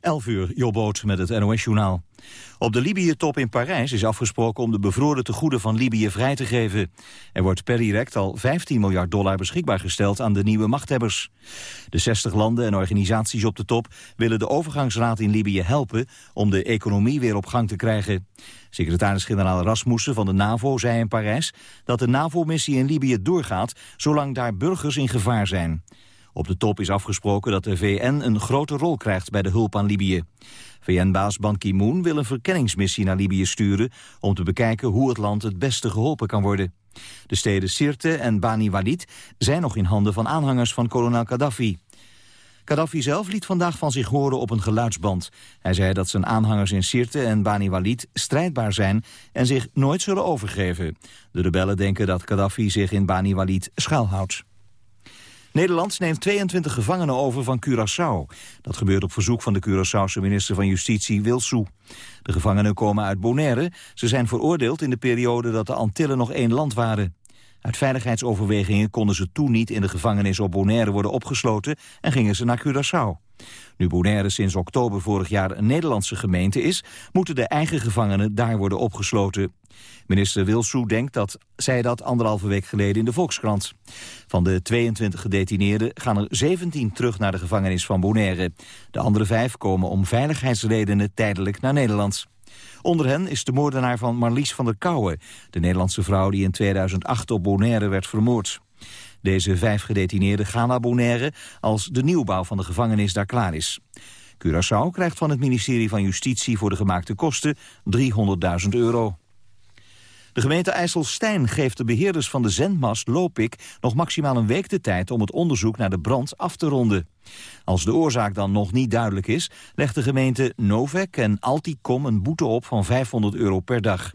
11 uur, Jobboot met het NOS-journaal. Op de Libië-top in Parijs is afgesproken om de bevroren tegoeden van Libië vrij te geven. Er wordt per direct al 15 miljard dollar beschikbaar gesteld aan de nieuwe machthebbers. De 60 landen en organisaties op de top willen de overgangsraad in Libië helpen om de economie weer op gang te krijgen. Secretaris-generaal Rasmussen van de NAVO zei in Parijs dat de NAVO-missie in Libië doorgaat zolang daar burgers in gevaar zijn. Op de top is afgesproken dat de VN een grote rol krijgt bij de hulp aan Libië. VN-baas Ban Ki-moon wil een verkenningsmissie naar Libië sturen... om te bekijken hoe het land het beste geholpen kan worden. De steden Sirte en Bani Walid zijn nog in handen van aanhangers van kolonel Gaddafi. Gaddafi zelf liet vandaag van zich horen op een geluidsband. Hij zei dat zijn aanhangers in Sirte en Bani Walid strijdbaar zijn en zich nooit zullen overgeven. De rebellen denken dat Gaddafi zich in Bani Walid schuilhoudt. Nederland neemt 22 gevangenen over van Curaçao. Dat gebeurt op verzoek van de Curaçaose minister van Justitie Wilsou. De gevangenen komen uit Bonaire. Ze zijn veroordeeld in de periode dat de Antillen nog één land waren. Uit veiligheidsoverwegingen konden ze toen niet in de gevangenis op Bonaire worden opgesloten en gingen ze naar Curaçao. Nu Bonaire sinds oktober vorig jaar een Nederlandse gemeente is, moeten de eigen gevangenen daar worden opgesloten. Minister Wilsou denkt dat zij dat anderhalve week geleden in de Volkskrant. Van de 22 gedetineerden gaan er 17 terug naar de gevangenis van Bonaire. De andere vijf komen om veiligheidsredenen tijdelijk naar Nederland. Onder hen is de moordenaar van Marlies van der Kouwen... de Nederlandse vrouw die in 2008 op Bonaire werd vermoord. Deze vijf gedetineerden gaan naar Bonaire als de nieuwbouw van de gevangenis daar klaar is. Curaçao krijgt van het ministerie van Justitie voor de gemaakte kosten 300.000 euro. De gemeente IJsselstein geeft de beheerders van de zendmast Lopik nog maximaal een week de tijd om het onderzoek naar de brand af te ronden. Als de oorzaak dan nog niet duidelijk is, legt de gemeente Novec en Alticom een boete op van 500 euro per dag.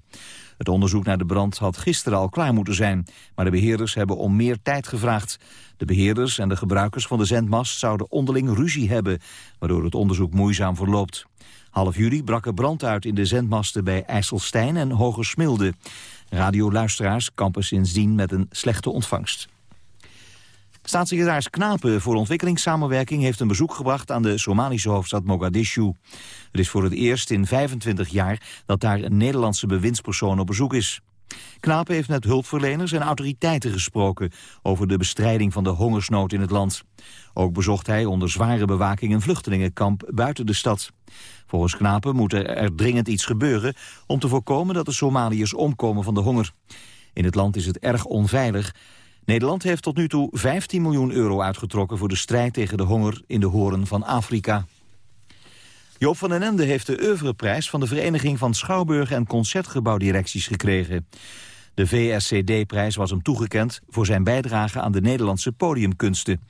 Het onderzoek naar de brand had gisteren al klaar moeten zijn, maar de beheerders hebben om meer tijd gevraagd. De beheerders en de gebruikers van de zendmast zouden onderling ruzie hebben, waardoor het onderzoek moeizaam verloopt. Half juli brak er brand uit in de zendmasten bij IJsselstein en Hogesmilde. Radioluisteraars kampen sindsdien met een slechte ontvangst. Staatssecretaris Knapen voor ontwikkelingssamenwerking heeft een bezoek gebracht aan de Somalische hoofdstad Mogadishu. Het is voor het eerst in 25 jaar dat daar een Nederlandse bewindspersoon op bezoek is. Knapen heeft met hulpverleners en autoriteiten gesproken over de bestrijding van de hongersnood in het land. Ook bezocht hij onder zware bewaking een vluchtelingenkamp buiten de stad. Volgens Knapen moet er dringend iets gebeuren om te voorkomen dat de Somaliërs omkomen van de honger. In het land is het erg onveilig. Nederland heeft tot nu toe 15 miljoen euro uitgetrokken voor de strijd tegen de honger in de horen van Afrika. Joop van den Ende heeft de oeuvreprijs van de Vereniging van Schouwburg en Concertgebouwdirecties gekregen. De VSCD-prijs was hem toegekend voor zijn bijdrage aan de Nederlandse podiumkunsten.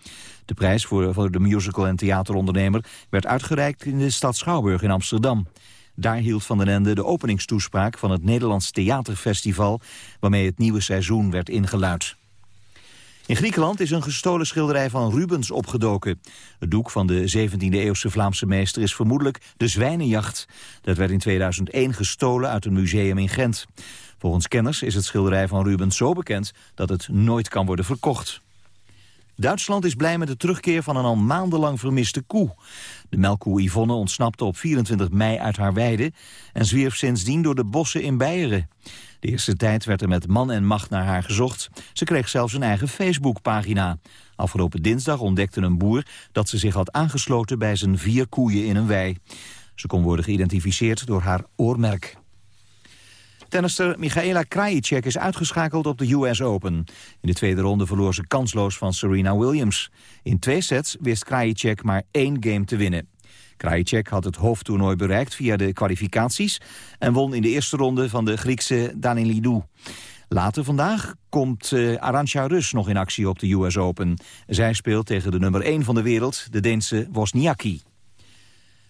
De prijs voor, de musical- en theaterondernemer werd uitgereikt in de stad Schouwburg in Amsterdam. Daar hield Van den Ende de openingstoespraak van het Nederlands Theaterfestival... waarmee het nieuwe seizoen werd ingeluid. In Griekenland is een gestolen schilderij van Rubens opgedoken. Het doek van de 17e-eeuwse Vlaamse meester is vermoedelijk de Zwijnenjacht. Dat werd in 2001 gestolen uit een museum in Gent. Volgens kenners is het schilderij van Rubens zo bekend dat het nooit kan worden verkocht. Duitsland is blij met de terugkeer van een al maandenlang vermiste koe. De melkkoe Yvonne ontsnapte op 24 mei uit haar weide... en zwierf sindsdien door de bossen in Beieren. De eerste tijd werd er met man en macht naar haar gezocht. Ze kreeg zelfs een eigen Facebookpagina. Afgelopen dinsdag ontdekte een boer dat ze zich had aangesloten bij zijn vier koeien in een wei. Ze kon worden geïdentificeerd door haar oormerk. Tennister Michaela Krajicek is uitgeschakeld op de US Open. In de tweede ronde verloor ze kansloos van Serena Williams. In twee sets wist Krajicek maar één game te winnen. Krajicek had het hoofdtoernooi bereikt via de kwalificaties... en won in de eerste ronde van de Griekse Danilidou. Later vandaag komt uh, Arantxa Rus nog in actie op de US Open. Zij speelt tegen de nummer 1 van de wereld, de Deense Wozniacki.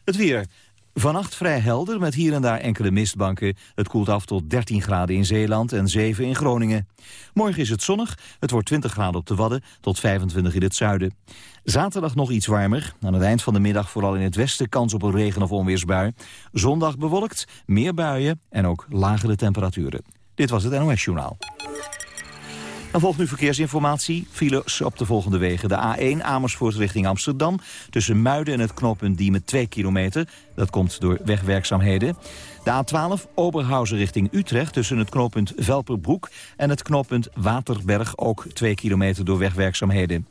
Het weer. Vannacht vrij helder met hier en daar enkele mistbanken. Het koelt af tot 13 graden in Zeeland en 7 in Groningen. Morgen is het zonnig. Het wordt 20 graden op de Wadden tot 25 in het zuiden. Zaterdag nog iets warmer. Aan het eind van de middag vooral in het westen kans op een regen- of onweersbui. Zondag bewolkt, meer buien en ook lagere temperaturen. Dit was het NOS Journaal. Dan volgt nu verkeersinformatie. Files op de volgende wegen. De A1 Amersfoort richting Amsterdam. Tussen Muiden en het knooppunt Diemen 2 kilometer. Dat komt door wegwerkzaamheden. De A12 Oberhausen richting Utrecht tussen het knooppunt Velperbroek en het knooppunt Waterberg ook 2 kilometer door wegwerkzaamheden.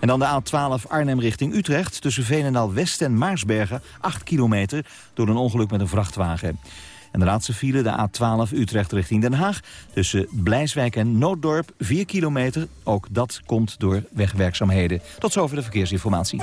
En dan de A12 Arnhem richting Utrecht tussen Veenendaal West en Maarsbergen 8 kilometer door een ongeluk met een vrachtwagen. En de laatste file, de A12 Utrecht richting Den Haag... tussen Blijswijk en Nooddorp, 4 kilometer. Ook dat komt door wegwerkzaamheden. Tot zover de verkeersinformatie.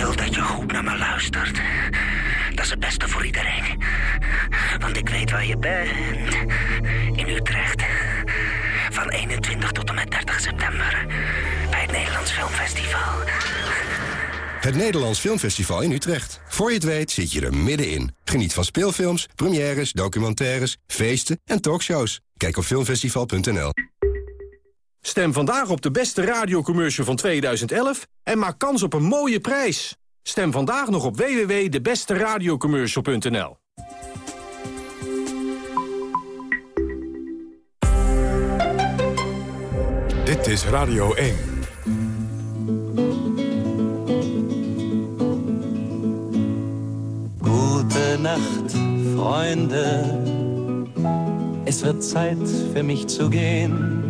wil dat je goed naar me luistert. Dat is het beste voor iedereen. Want ik weet waar je bent. In Utrecht. Van 21 tot en met 30 september. Bij het Nederlands Filmfestival. Het Nederlands Filmfestival in Utrecht. Voor je het weet zit je er middenin. Geniet van speelfilms, premières, documentaires, feesten en talkshows. Kijk op filmfestival.nl. Stem vandaag op de beste radiocommercial van 2011 en maak kans op een mooie prijs. Stem vandaag nog op www.debesteradiocommercial.nl. Dit is Radio 1. Gute Nacht, Freunde. Es wird Zeit für mich zu gehen.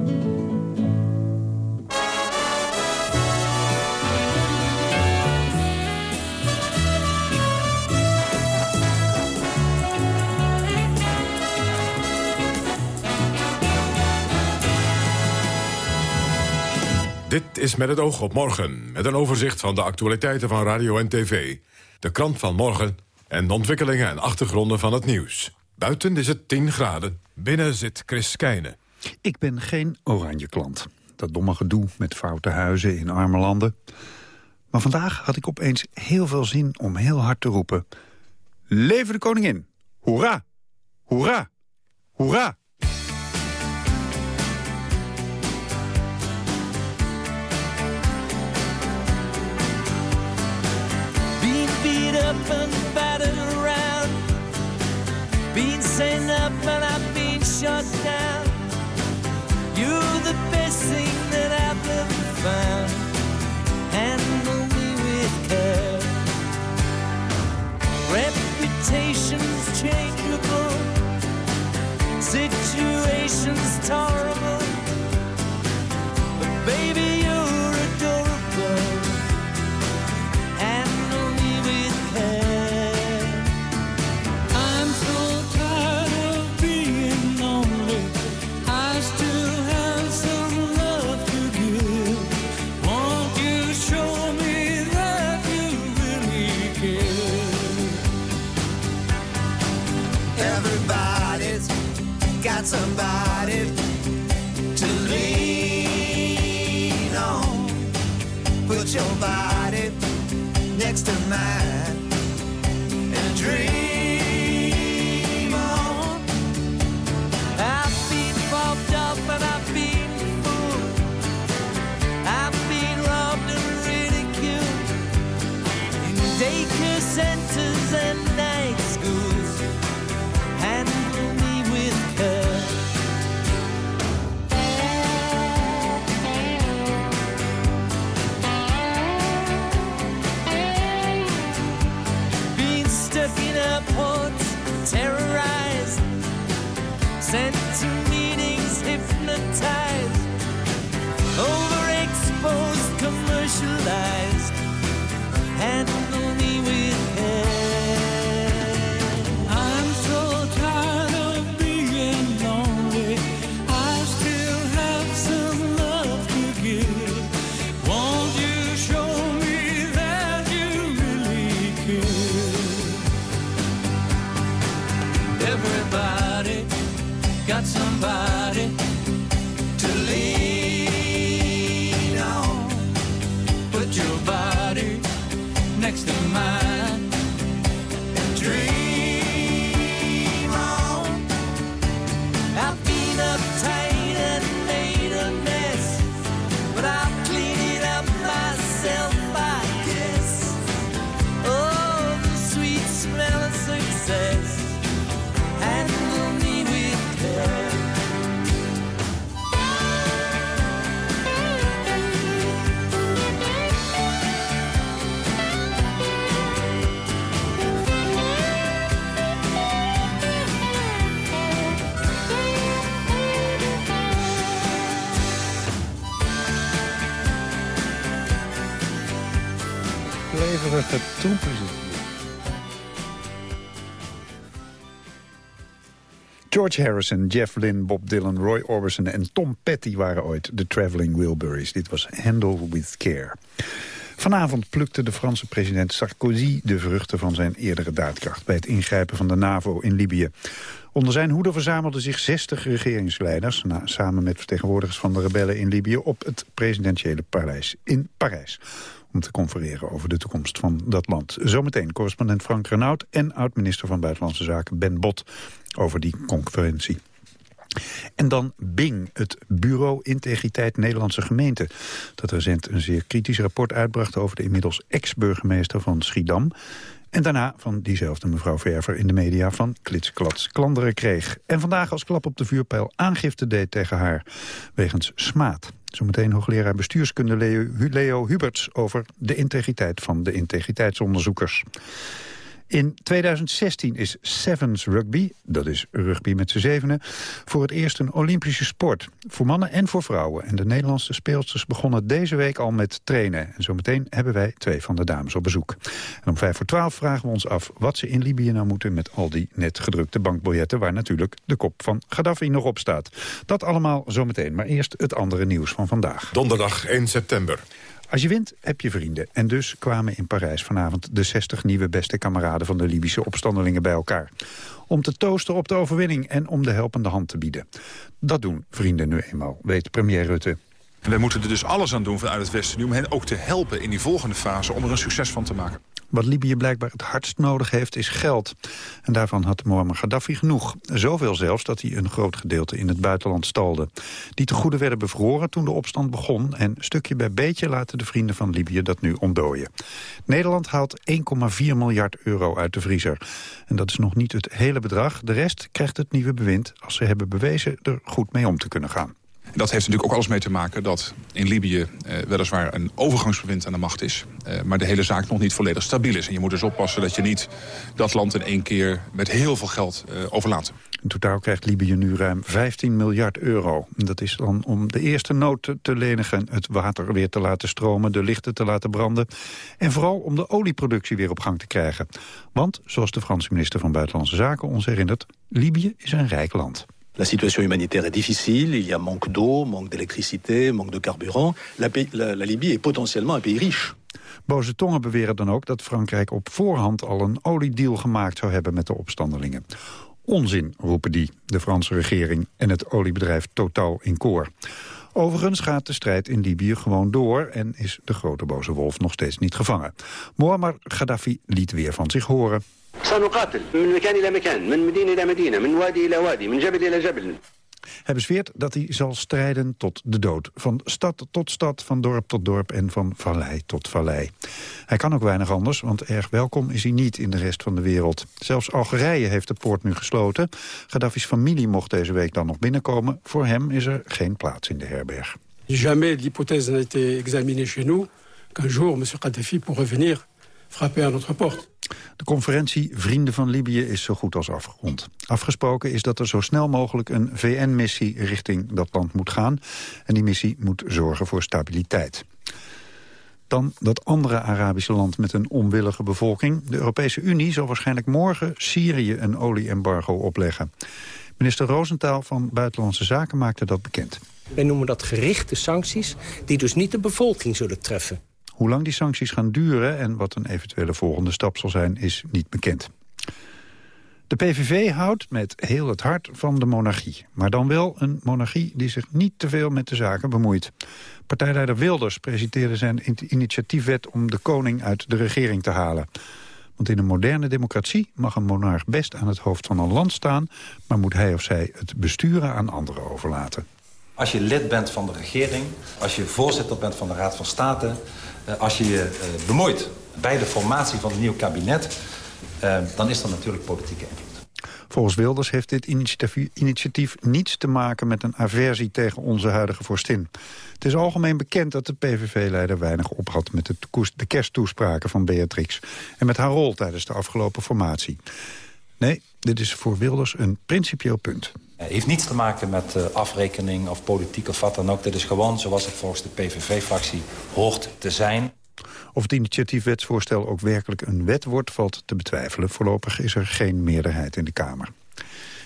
Dit is met het oog op morgen, met een overzicht van de actualiteiten van radio en tv. De krant van morgen en de ontwikkelingen en achtergronden van het nieuws. Buiten is het 10 graden, binnen zit Chris Keijnen. Ik ben geen oranje klant. Dat domme gedoe met foute huizen in arme landen. Maar vandaag had ik opeens heel veel zin om heel hard te roepen... Leven de koningin! Hoera! Hoera! Hoera! Up and battered around. Been sent up and I've been shot down. You're the best thing that I've ever found. Handle me with care. Reputation's changeable. Situation's tolerable. But baby, somebody to lean on. Put your body next to mine George Harrison, Jeff Lynne, Bob Dylan, Roy Orbison en Tom Petty waren ooit de Traveling Wilburys. Dit was Handle with Care. Vanavond plukte de Franse president Sarkozy de vruchten van zijn eerdere daadkracht... bij het ingrijpen van de NAVO in Libië. Onder zijn hoede verzamelden zich 60 regeringsleiders... Samen met vertegenwoordigers van de rebellen in Libië... op het presidentiële paleis in Parijs om te confereren over de toekomst van dat land. Zometeen correspondent Frank Renaud en oud-minister van Buitenlandse Zaken Ben Bot over die conferentie. En dan Bing, het Bureau Integriteit Nederlandse Gemeente... dat recent een zeer kritisch rapport uitbracht... over de inmiddels ex-burgemeester van Schiedam... en daarna van diezelfde mevrouw Verver in de media van klitsklats klanderen kreeg. En vandaag als klap op de vuurpijl aangifte deed tegen haar... wegens smaad. Zometeen hoogleraar bestuurskunde Leo, Leo Huberts... over de integriteit van de integriteitsonderzoekers. In 2016 is Sevens Rugby, dat is rugby met z'n zevenen... voor het eerst een Olympische sport. Voor mannen en voor vrouwen. En de Nederlandse speelsters begonnen deze week al met trainen. En zometeen hebben wij twee van de dames op bezoek. En om vijf voor twaalf vragen we ons af wat ze in Libië nou moeten... met al die net gedrukte bankbiljetten... waar natuurlijk de kop van Gaddafi nog op staat. Dat allemaal zometeen, maar eerst het andere nieuws van vandaag. Donderdag 1 september. Als je wint, heb je vrienden. En dus kwamen in Parijs vanavond de 60 nieuwe beste kameraden van de Libische opstandelingen bij elkaar. Om te toosten op de overwinning en om de helpende hand te bieden. Dat doen vrienden nu eenmaal, weet premier Rutte. Wij moeten er dus alles aan doen vanuit het Westen om hen ook te helpen in die volgende fase om er een succes van te maken. Wat Libië blijkbaar het hardst nodig heeft, is geld. En daarvan had Muammar Gaddafi genoeg. Zoveel zelfs dat hij een groot gedeelte in het buitenland stalde. Die tegoeden werden bevroren toen de opstand begon... en stukje bij beetje laten de vrienden van Libië dat nu ontdooien. Nederland haalt 1,4 miljard euro uit de vriezer. En dat is nog niet het hele bedrag. De rest krijgt het nieuwe bewind als ze hebben bewezen er goed mee om te kunnen gaan. Dat heeft natuurlijk ook alles mee te maken dat in Libië eh, weliswaar een overgangsbewind aan de macht is. Eh, maar de hele zaak nog niet volledig stabiel is. En je moet dus oppassen dat je niet dat land in één keer met heel veel geld eh, overlaat. In totaal krijgt Libië nu ruim 15 miljard euro. Dat is dan om de eerste nood te lenigen, het water weer te laten stromen, de lichten te laten branden. En vooral om de olieproductie weer op gang te krijgen. Want, zoals de Franse minister van Buitenlandse Zaken ons herinnert, Libië is een rijk land. La situation humanitaire est difficile, il y a manque d'eau, manque d'électricité, manque de carburant. La, la, la, Libye est potentiellement un pays riche. Boze tongen beweren dan ook dat Frankrijk op voorhand al een oliedeal gemaakt zou hebben met de opstandelingen. Onzin, roepen die, de Franse regering en het oliebedrijf Total in koor. Overigens gaat de strijd in Libië gewoon door en is de grote boze wolf nog steeds niet gevangen. Muammar Gaddafi liet weer van zich horen. Hij bezweert dat hij zal strijden tot de dood. Van stad tot stad, van dorp tot dorp en van vallei tot vallei. Hij kan ook weinig anders, want erg welkom is hij niet in de rest van de wereld. Zelfs Algerije heeft de poort nu gesloten. Gaddafi's familie mocht deze week dan nog binnenkomen. Voor hem is er geen plaats in de herberg. Jamais l'hypothèse n'a été examinée chez nous qu'un jour M. Gaddafi pourrait venir frapper à notre porte. De conferentie Vrienden van Libië is zo goed als afgerond. Afgesproken is dat er zo snel mogelijk een VN-missie richting dat land moet gaan. En die missie moet zorgen voor stabiliteit. Dan dat andere Arabische land met een onwillige bevolking. De Europese Unie zal waarschijnlijk morgen Syrië een olieembargo opleggen. Minister Roosentaal van Buitenlandse Zaken maakte dat bekend. Wij noemen dat gerichte sancties die dus niet de bevolking zullen treffen. Hoe lang die sancties gaan duren en wat een eventuele volgende stap zal zijn, is niet bekend. De PVV houdt met heel het hart van de monarchie. Maar dan wel een monarchie die zich niet te veel met de zaken bemoeit. Partijleider Wilders presenteerde zijn initiatiefwet om de koning uit de regering te halen. Want in een moderne democratie mag een monarch best aan het hoofd van een land staan... maar moet hij of zij het besturen aan anderen overlaten. Als je lid bent van de regering, als je voorzitter bent van de Raad van State... Eh, als je je eh, bemoeit bij de formatie van een nieuw kabinet... Eh, dan is er natuurlijk politieke invloed. Volgens Wilders heeft dit initiatief, niets te maken met een aversie tegen onze huidige vorstin. Het is algemeen bekend dat de PVV-leider weinig ophad met de, de kersttoespraken van Beatrix... en met haar rol tijdens de afgelopen formatie. Nee, dit is voor Wilders een principieel punt. Het heeft niets te maken met uh, afrekening of politiek of wat dan ook. Dit is gewoon zoals het volgens de PVV-fractie hoort te zijn. Of het initiatiefwetsvoorstel ook werkelijk een wet wordt, valt te betwijfelen. Voorlopig is er geen meerderheid in de Kamer.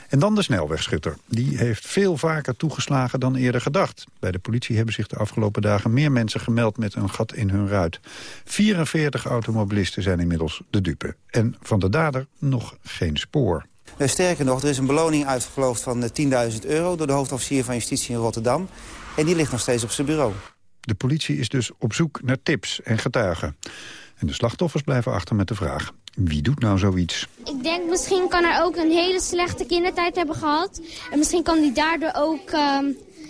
En dan de snelwegschutter. Die heeft veel vaker toegeslagen dan eerder gedacht. Bij de politie hebben zich de afgelopen dagen meer mensen gemeld met een gat in hun ruit. 44 automobilisten zijn inmiddels de dupe. En van de dader nog geen spoor. Eh, sterker nog, er is een beloning uitgeloofd van 10.000 eh, euro... door de hoofdofficier van Justitie in Rotterdam. En die ligt nog steeds op zijn bureau. De politie is dus op zoek naar tips en getuigen. En de slachtoffers blijven achter met de vraag... wie doet nou zoiets? Ik denk misschien kan hij ook een hele slechte kindertijd hebben gehad. En misschien kan hij daardoor ook... Uh,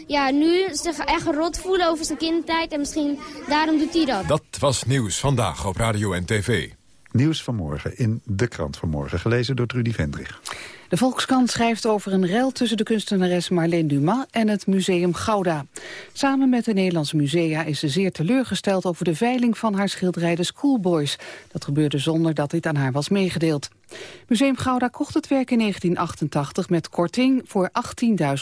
ja, nu zich echt rot voelen over zijn kindertijd. En misschien daarom doet hij dat. Dat was Nieuws Vandaag op Radio en TV. Nieuws vanmorgen in de krant vanmorgen, gelezen door Trudy Vendrich. De Volkskrant schrijft over een rel tussen de kunstenares Marlene Dumas en het museum Gouda. Samen met de Nederlandse musea is ze zeer teleurgesteld over de veiling van haar schilderij De Schoolboys. Dat gebeurde zonder dat dit aan haar was meegedeeld. Museum Gouda kocht het werk in 1988 met korting voor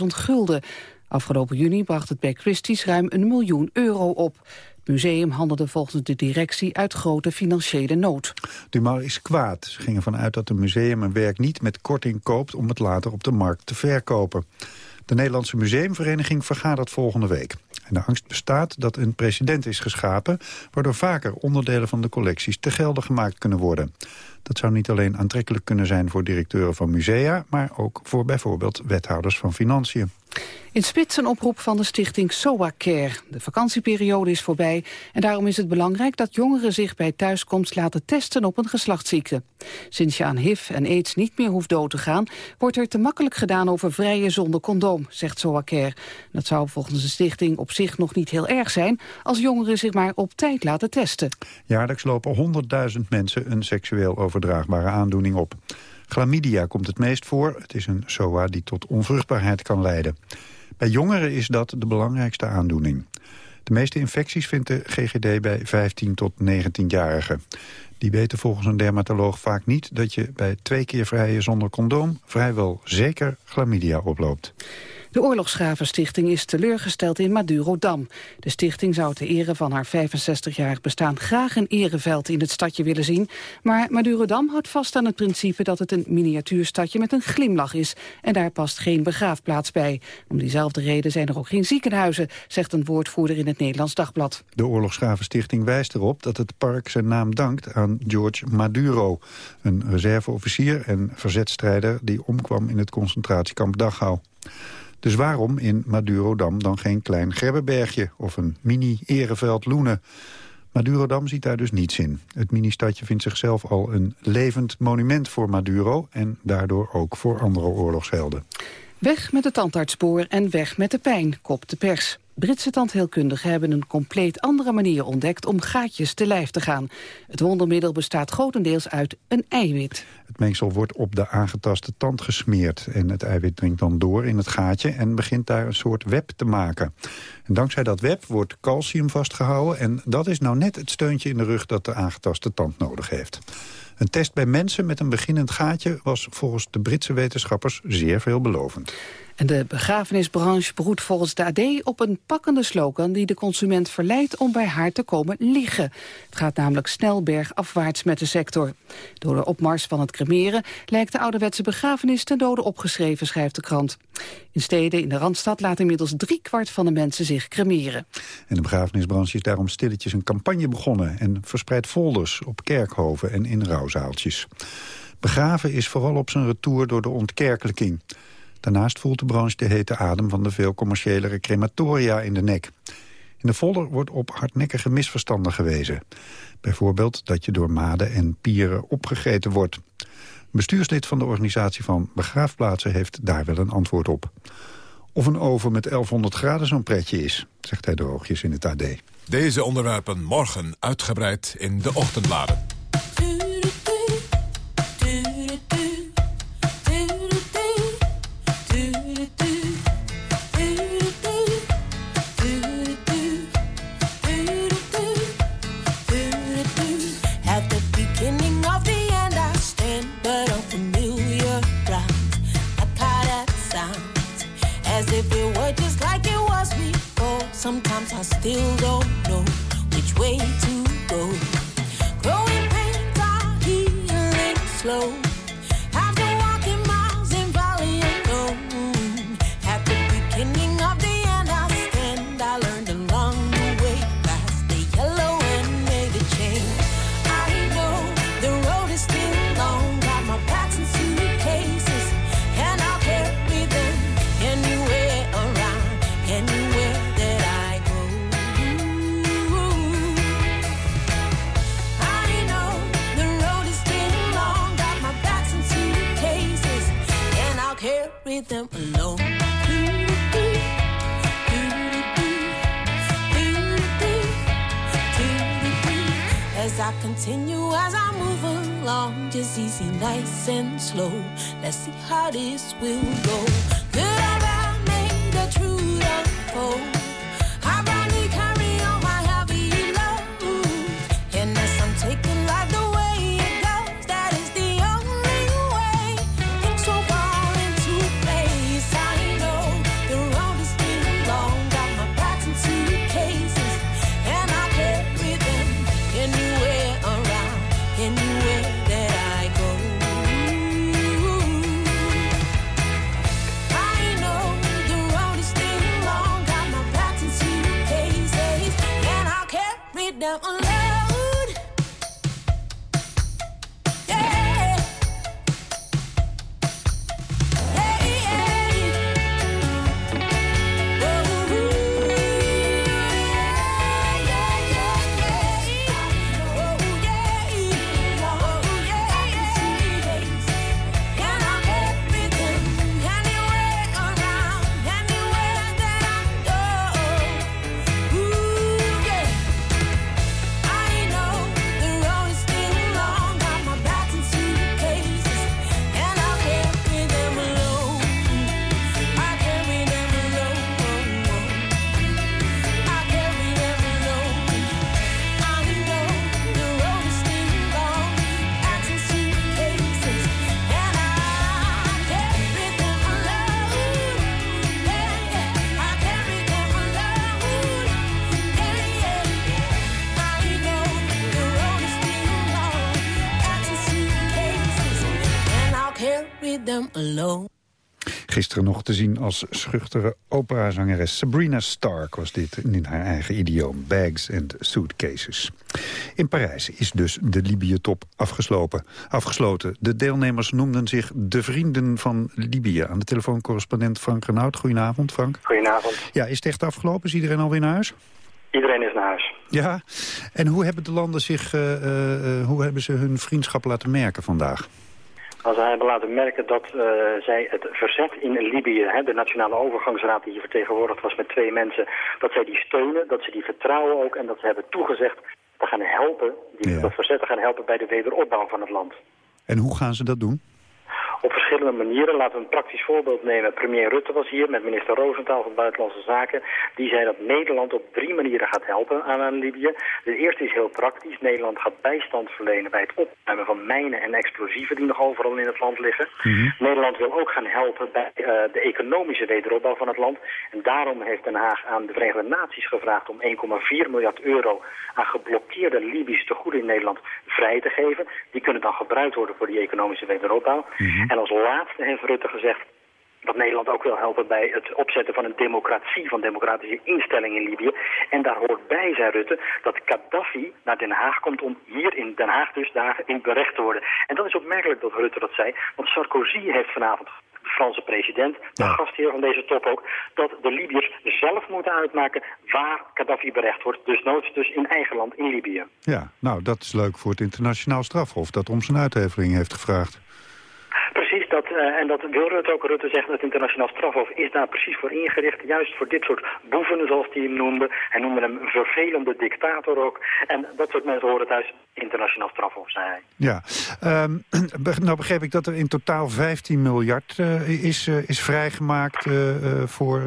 18.000 gulden. Afgelopen juni bracht het bij Christie's ruim een miljoen euro op museum handelde volgens de directie uit grote financiële nood. Dumas is kwaad. Ze gingen vanuit dat een museum een werk niet met korting koopt... om het later op de markt te verkopen. De Nederlandse Museumvereniging vergadert volgende week. En de angst bestaat dat een precedent is geschapen... waardoor vaker onderdelen van de collecties te gelden gemaakt kunnen worden. Dat zou niet alleen aantrekkelijk kunnen zijn voor directeuren van musea... maar ook voor bijvoorbeeld wethouders van financiën. In Spits een oproep van de stichting SOA Care. De vakantieperiode is voorbij en daarom is het belangrijk dat jongeren zich bij thuiskomst laten testen op een geslachtsziekte. Sinds je aan HIV en AIDS niet meer hoeft dood te gaan, wordt er te makkelijk gedaan over vrije zonder condoom, zegt SOA Care. Dat zou volgens de stichting op zich nog niet heel erg zijn als jongeren zich maar op tijd laten testen. Jaarlijks lopen 100.000 mensen een seksueel overdraagbare aandoening op. Chlamydia komt het meest voor. Het is een SOA die tot onvruchtbaarheid kan leiden. Bij jongeren is dat de belangrijkste aandoening. De meeste infecties vindt de GGD bij 15 tot 19-jarigen. Die weten volgens een dermatoloog vaak niet dat je bij twee keer vrijen zonder condoom vrijwel zeker chlamydia oploopt. De Oorlogsgravenstichting is teleurgesteld in Madurodam. De stichting zou ter ere van haar 65-jarig bestaan graag een ereveld in het stadje willen zien. Maar Madurodam houdt vast aan het principe dat het een miniatuurstadje met een glimlach is. En daar past geen begraafplaats bij. Om diezelfde reden zijn er ook geen ziekenhuizen, zegt een woordvoerder in het Nederlands Dagblad. De Oorlogsgravenstichting wijst erop dat het park zijn naam dankt aan George Maduro. Een reserveofficier en verzetstrijder die omkwam in het concentratiekamp Dachau. Dus waarom in Madurodam dan geen klein Grebbebergje of een mini-ereveld Loenen? Madurodam ziet daar dus niets in. Het mini-stadje vindt zichzelf al een levend monument voor Maduro... en daardoor ook voor andere oorlogshelden. Weg met het tandartspoor en weg met de pijn, kopt de pers. Britse tandheelkundigen hebben een compleet andere manier ontdekt om gaatjes te lijf te gaan. Het wondermiddel bestaat grotendeels uit een eiwit. Het mengsel wordt op de aangetaste tand gesmeerd en het eiwit dringt dan door in het gaatje en begint daar een soort web te maken. En dankzij dat web wordt calcium vastgehouden en dat is nou net het steuntje in de rug dat de aangetaste tand nodig heeft. Een test bij mensen met een beginnend gaatje was volgens de Britse wetenschappers zeer veelbelovend. De begrafenisbranche beroept volgens de AD op een pakkende slogan... die de consument verleidt om bij haar te komen liggen. Het gaat namelijk snel bergafwaarts met de sector. Door de opmars van het cremeren lijkt de ouderwetse begrafenis ten dode opgeschreven, schrijft de krant. In steden in de Randstad laat inmiddels driekwart van de mensen zich cremeren. En de begrafenisbranche is daarom stilletjes een campagne begonnen... en verspreidt folders op kerkhoven en in rouwzaaltjes. Begraven is vooral op zijn retour door de ontkerkelijking. Daarnaast voelt de branche de hete adem van de veel commerciëlere crematoria in de nek. In de folder wordt op hardnekkige misverstanden gewezen. Bijvoorbeeld dat je door maden en pieren opgegeten wordt. Een bestuurslid van de organisatie van begraafplaatsen heeft daar wel een antwoord op. Of een oven met 1100 graden zo'n pretje is, zegt hij droogjes in het AD. Deze onderwerpen morgen uitgebreid in de ochtendbladen. Alone. Gisteren nog te zien als schuchtere operazangeres Sabrina Stark was dit in haar eigen idioom. Bags and Suitcases. In Parijs is dus de Libië-top afgesloten. afgesloten. De deelnemers noemden zich de vrienden van Libië. Aan de telefoon correspondent Frank Renaud. Goedenavond, Frank. Goedenavond. Ja, is het echt afgelopen? Is iedereen alweer naar huis? Iedereen is naar huis. Ja. En hoe hebben de landen zich, eh, eh, eh, hoe hebben ze hun vriendschap laten merken vandaag? Als zij hebben laten merken dat eh, zij het verzet in Libië, hè, de Nationale Overgangsraad die hier vertegenwoordigd was met twee mensen, dat zij die steunen, dat ze die vertrouwen ook en dat ze hebben toegezegd te gaan helpen, die, dat verzet te gaan helpen bij de wederopbouw van het land. En hoe gaan ze dat doen? Op verschillende manieren. Laten we een praktisch voorbeeld nemen. Premier Rutte was hier met minister Roosentaal van Buitenlandse Zaken. Die zei dat Nederland op drie manieren gaat helpen aan, aan Libië. De eerste is heel praktisch. Nederland gaat bijstand verlenen bij het opruimen van mijnen en explosieven die nog overal in het land liggen. Nederland wil ook gaan helpen bij eh, de economische wederopbouw van het land. En daarom heeft Den Haag aan de Verenigde Naties gevraagd om 1,4 miljard euro aan geblokkeerde Libische tegoeden in Nederland vrij te geven. Die kunnen dan gebruikt worden voor die economische wederopbouw. En als laatste heeft Rutte gezegd, dat Nederland ook wil helpen bij het opzetten van een democratie, van democratische instellingen in Libië. En daar hoort bij, zei Rutte, dat Gaddafi naar Den Haag komt om hier in Den Haag dus dagen in berecht te worden. En dat is opmerkelijk dat Rutte dat zei, want Sarkozy heeft vanavond de Franse president, de gastheer van deze top ook, dat de Libiërs zelf moeten uitmaken waar Gaddafi berecht wordt. Dus noods dus in eigen land, in Libië. Ja, nou, dat is leuk voor het internationaal strafhof... dat om zijn uithevering heeft gevraagd. Dat, uh, en dat wil Rutte ook. Rutte zegt dat het internationaal strafhof is daar precies voor ingericht. Juist voor dit soort boeven, zoals hij hem noemde. Hij noemde hem een vervelende dictator ook. En dat soort mensen horen thuis internationaal strafhof, zei hij. Ja, um, nou begreep ik dat er in totaal 15 miljard uh, is, uh, is vrijgemaakt voor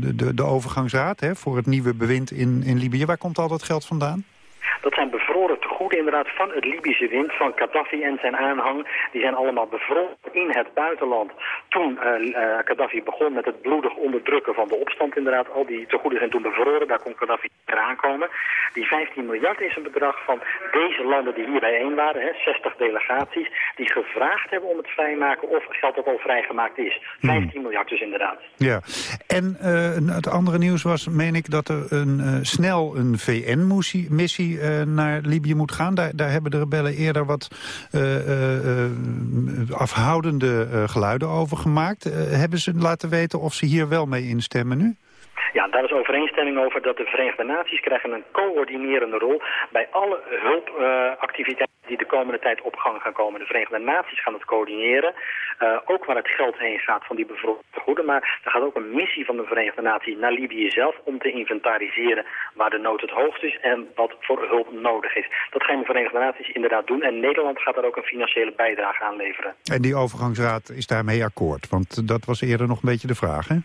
de, de, de overgangsraad. Hè, voor het nieuwe bewind in, in Libië. Waar komt al dat geld vandaan? Dat zijn inderdaad van het Libische wind, van Gaddafi en zijn aanhang. Die zijn allemaal bevroren in het buitenland. Toen uh, uh, Gaddafi begon met het bloedig onderdrukken van de opstand inderdaad. Al die tegoeden zijn toen bevroren, daar kon Gaddafi eraan komen. Die 15 miljard is een bedrag van deze landen die hier bijeen waren, hè, 60 delegaties, die gevraagd hebben om het vrijmaken of geld dat al vrijgemaakt is. 15 hmm. miljard dus inderdaad. Ja, en uh, het andere nieuws was, meen ik, dat er een, snel een VN-missie naar Libië moet gaan. Daar, daar hebben de rebellen eerder wat afhoudende geluiden over gemaakt. hebben ze laten weten of ze hier wel mee instemmen nu? Daar is overeenstemming over dat de Verenigde Naties krijgen een coördinerende rol bij alle hulpactiviteiten die de komende tijd op gang gaan komen. De Verenigde Naties gaan het coördineren, uh, ook waar het geld heen gaat van die bevroren goeden. Maar er gaat ook een missie van de Verenigde Naties naar Libië zelf om te inventariseren waar de nood het hoogst is en wat voor hulp nodig is. Dat gaan de Verenigde Naties inderdaad doen en Nederland gaat daar ook een financiële bijdrage aan leveren. En die overgangsraad is daarmee akkoord? Want dat was eerder nog een beetje de vraag, hè?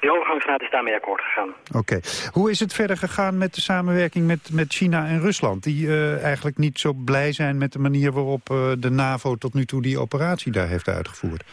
De overgangsraad is daarmee akkoord gegaan. Oké. Okay. Hoe is het verder gegaan met de samenwerking met, met China en Rusland? Die uh, eigenlijk niet zo blij zijn met de manier waarop uh, de NAVO tot nu toe die operatie daar heeft uitgevoerd.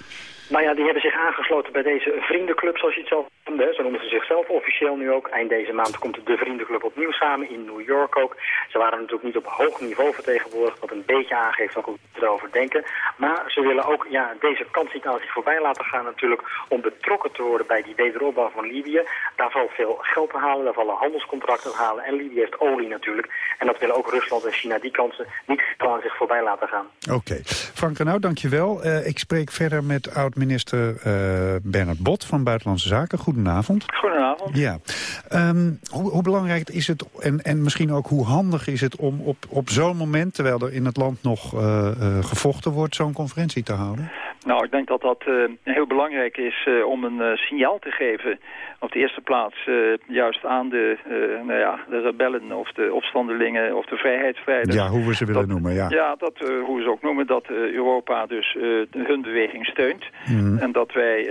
Nou ja, die hebben zich aangesloten bij deze vriendenclub, zoals je het zelf Zo noemen ze zichzelf officieel nu ook. Eind deze maand komt de vriendenclub opnieuw samen, in New York ook. Ze waren natuurlijk niet op hoog niveau vertegenwoordigd, wat een beetje aangeeft hoe ze erover denken. Maar ze willen ook ja, deze kans niet aan zich voorbij laten gaan natuurlijk, om betrokken te worden bij die wederopbouw van Libië. Daar valt veel geld te halen, daar vallen handelscontracten te halen. En Libië heeft olie natuurlijk. En dat willen ook Rusland en China die kansen niet aan zich voorbij laten gaan. Oké. Okay. Frank Renaud, dankjewel. Uh, ik spreek verder met oud-minister uh, Bernard Bot van Buitenlandse Zaken. Goedenavond. Goedenavond. Ja. Um, hoe, hoe, belangrijk is het, en, en misschien ook hoe handig is het om op, op zo'n moment, terwijl er in het land nog uh, uh, gevochten wordt, zo'n conferentie te houden? Nou, ik denk dat dat uh, heel belangrijk is uh, om een uh, signaal te geven. Op de eerste plaats juist aan de, nou ja, de rebellen of de opstandelingen of de vrijheidsstrijders. Ja, hoe we ze willen noemen, ja. Ja, dat, hoe we ze ook noemen, dat Europa dus hun beweging steunt. Mm. En dat wij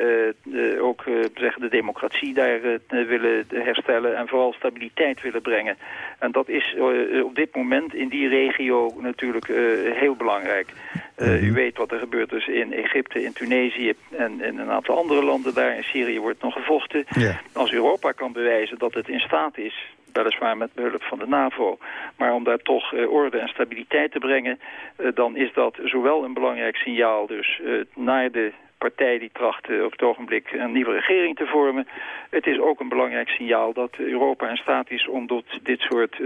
ook zeggen de democratie daar willen herstellen en vooral stabiliteit willen brengen. En dat is op dit moment in die regio natuurlijk heel belangrijk. Mm -hmm. U weet wat er gebeurt dus in Egypte in Tunesië en in een aantal andere landen daar. In Syrië wordt nog gevochten. Ja. Als Europa kan bewijzen dat het in staat is weliswaar met behulp van de NAVO. Maar om daar toch uh, orde en stabiliteit te brengen... Uh, dan is dat zowel een belangrijk signaal dus uh, naar de partij die tracht op het ogenblik een nieuwe regering te vormen. Het is ook een belangrijk signaal dat Europa in staat is om tot dit soort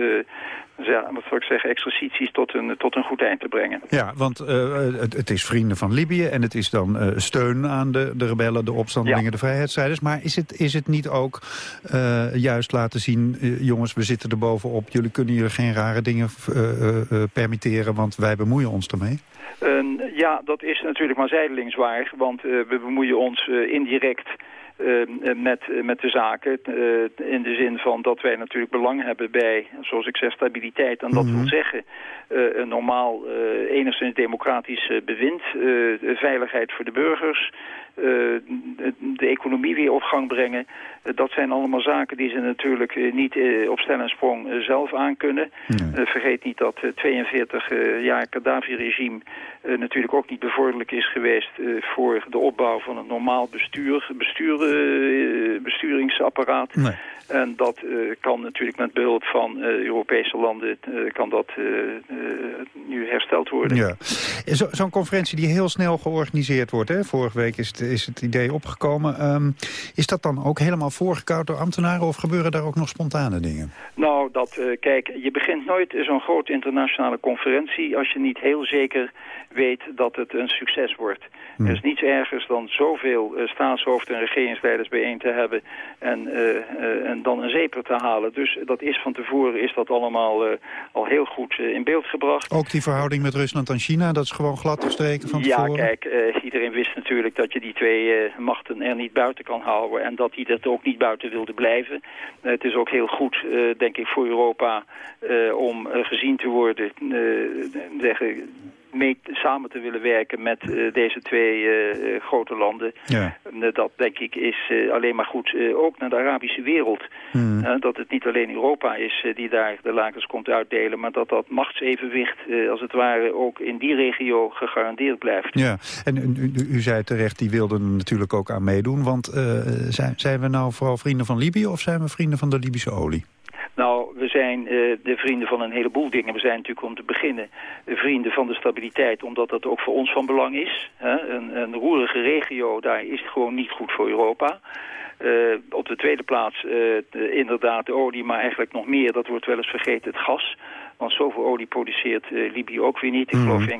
ja, wat zou ik zeggen, exercities tot een, tot een goed eind te brengen. Ja, want uh, het, het, is vrienden van Libië en het is dan uh, steun aan de, de rebellen, de opstandelingen, ja. de vrijheidsstrijders. Maar is het, is het niet ook juist laten zien, jongens, we zitten er bovenop, jullie kunnen hier geen rare dingen permitteren, want wij bemoeien ons ermee? Ja, dat is natuurlijk maar zijdelings waar, want we bemoeien ons indirect uh, met, met de zaken. Uh, in de zin van dat wij natuurlijk belang hebben bij, zoals ik zeg, stabiliteit. En dat mm -hmm. wil zeggen uh, een normaal, enigszins democratisch bewind, veiligheid voor de burgers, de economie weer op gang brengen. dat zijn allemaal zaken die ze natuurlijk niet op stel en sprong zelf aankunnen. Nee. vergeet niet dat 42 jaar Gaddafi-regime natuurlijk ook niet bevorderlijk is geweest voor de opbouw van een normaal bestuur, bestuur besturingsapparaat. Nee. En dat uh, kan natuurlijk met behulp van uh, Europese landen uh, kan dat nu hersteld worden. Ja. Zo- Zo'n conferentie die heel snel georganiseerd wordt. Hè? Vorige week is het, is het idee opgekomen. Ehm, is dat dan ook helemaal voorgekoud door ambtenaren... of gebeuren daar ook nog spontane dingen? Nou, dat, eh, kijk, je begint nooit zo'n grote internationale conferentie... als je niet heel zeker weet dat het een succes wordt. Er is niets ergers dan zoveel eh, staatshoofden en regeringsleiders bijeen te hebben... En, eh, eh, en dan een zeper te halen. Dus dat is van tevoren is dat allemaal eh, al heel goed eh, in beeld gebracht. Ook die verhouding met Rusland en China, dat is gewoon glad gestreken van Ja, tevoren? kijk, eh, iedereen wist natuurlijk dat je die twee machten er niet buiten kan houden... en dat die dat ook niet buiten wilde blijven. Het is ook heel goed, denk ik, voor Europa om gezien te worden... zeggen, mee samen te willen werken met eh, deze twee eh, eh, grote landen. Ja. Dat, denk ik, is alleen maar goed, ook naar de Arabische wereld. Hmm. Dat het niet alleen Europa is die daar de lakens komt uitdelen... maar dat dat machtsevenwicht, als het ware, ook in die regio gegarandeerd blijft. Ja, en u, zei terecht, die wilden er natuurlijk ook aan meedoen. Want zijn, zijn we nou vooral vrienden van Libië of zijn we vrienden van de Libische olie? Zijn eh, de vrienden van een heleboel dingen. We zijn natuurlijk om te beginnen de vrienden van de stabiliteit... omdat dat ook voor ons van belang is. Hè? Een, een roerige regio, daar is gewoon niet goed voor Europa. Eh, op de tweede plaats eh, de- inderdaad de olie, maar eigenlijk nog meer... dat wordt wel eens vergeten, het gas... Want zoveel olie produceert eh, Libië ook weer niet. Ik geloof 1,6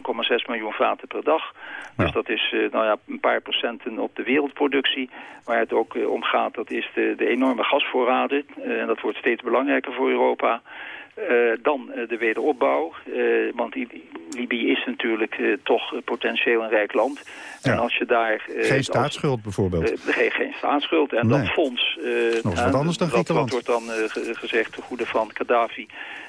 miljoen vaten per dag. Dus dat is eh, nou ja, een paar procenten op de wereldproductie. Waar het ook eh, om gaat, dat is de, de enorme gasvoorraden. En dat wordt steeds belangrijker voor Europa. Dan de wederopbouw. Want Libië is natuurlijk toch potentieel een rijk land. En als je daar... Geen staatsschuld bijvoorbeeld. geen, geen staatsschuld. En Nee. dat fonds... nog wat anders dan dat, dat Griekenland. wordt dan ge- gezegd, de goede van Gaddafi.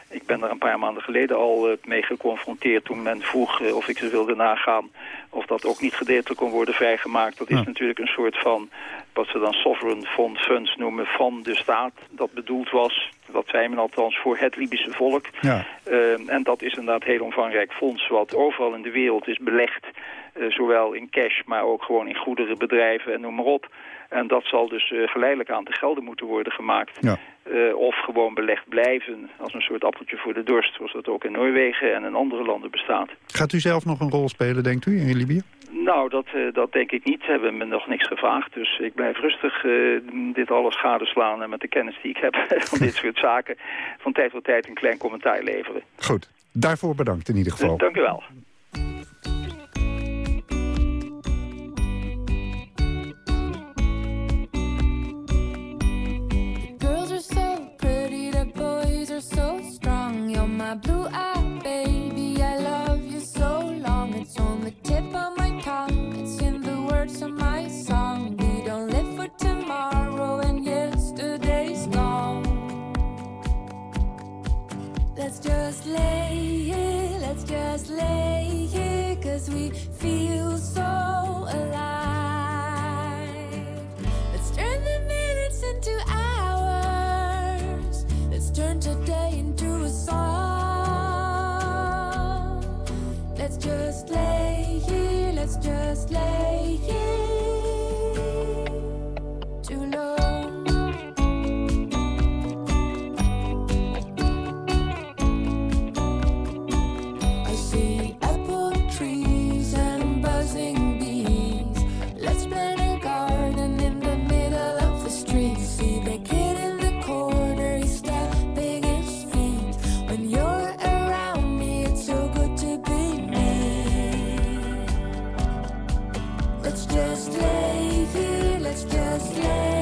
Ik ben er een paar maanden geleden al eh, mee geconfronteerd toen men vroeg eh, of ik ze wilde nagaan of dat ook niet gedeeltelijk kon worden vrijgemaakt. Dat is natuurlijk een soort van, wat ze dan sovereign fund funds noemen, van de staat. Dat bedoeld was, dat zei men althans, voor het Libische volk. Ja. Eh, en dat is inderdaad een heel omvangrijk fonds wat overal in de wereld is belegd. eh, zowel in cash, maar ook gewoon in goederen, bedrijven en noem maar op. En dat zal dus geleidelijk aan te gelden moeten worden gemaakt. Ja. Eh, of gewoon belegd blijven als een soort appeltje voor de dorst. Zoals dat ook in Noorwegen en in andere landen bestaat. Gaat u zelf nog een rol spelen, denkt u, in Libië? Nou, dat, eh, dat denk ik niet. Ze hebben me nog niks gevraagd. Dus ik blijf rustig eh, dit alles gadeslaan. En met de kennis die ik heb van dit soort zaken... van tijd tot tijd een klein commentaar leveren. Goed, daarvoor bedankt in ieder geval. Dank u wel. just lay here, let's just lay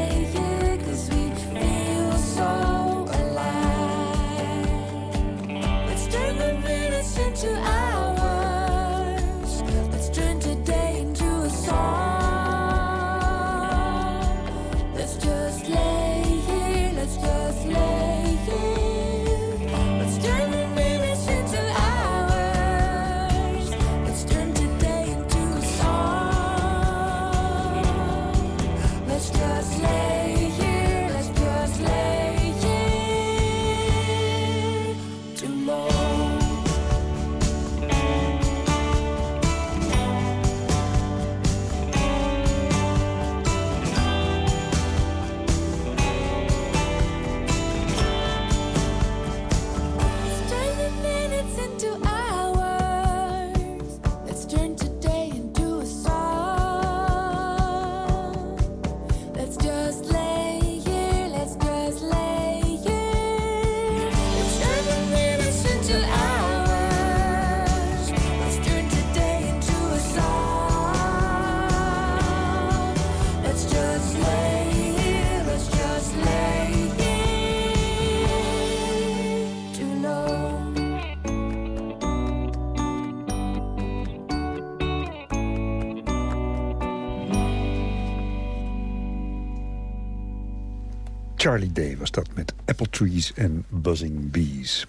Charlie Day was dat met Apple Trees en Buzzing Bees.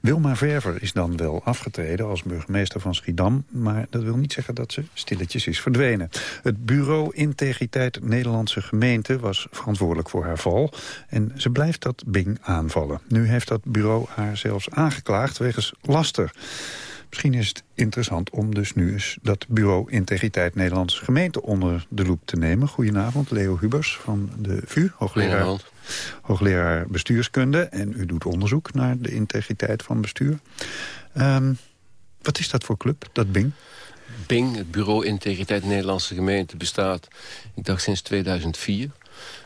Wilma Verver is dan wel afgetreden als burgemeester van Schiedam... maar dat wil niet zeggen dat ze stilletjes is verdwenen. Het bureau Integriteit Nederlandse Gemeente was verantwoordelijk voor haar val... en ze blijft dat Bing aanvallen. Nu heeft dat bureau haar zelfs aangeklaagd wegens laster. Misschien is het interessant om dus nu eens dat bureau Integriteit Nederlandse Gemeente onder de loep te nemen. Goedenavond, Leo Hubers van de VU, hoogleraar, hoogleraar bestuurskunde. En u doet onderzoek naar de integriteit van bestuur. Ehm, wat is dat voor club, dat BING? BING, het Bureau Integriteit Nederlandse Gemeente, bestaat, ik dacht sinds 2004.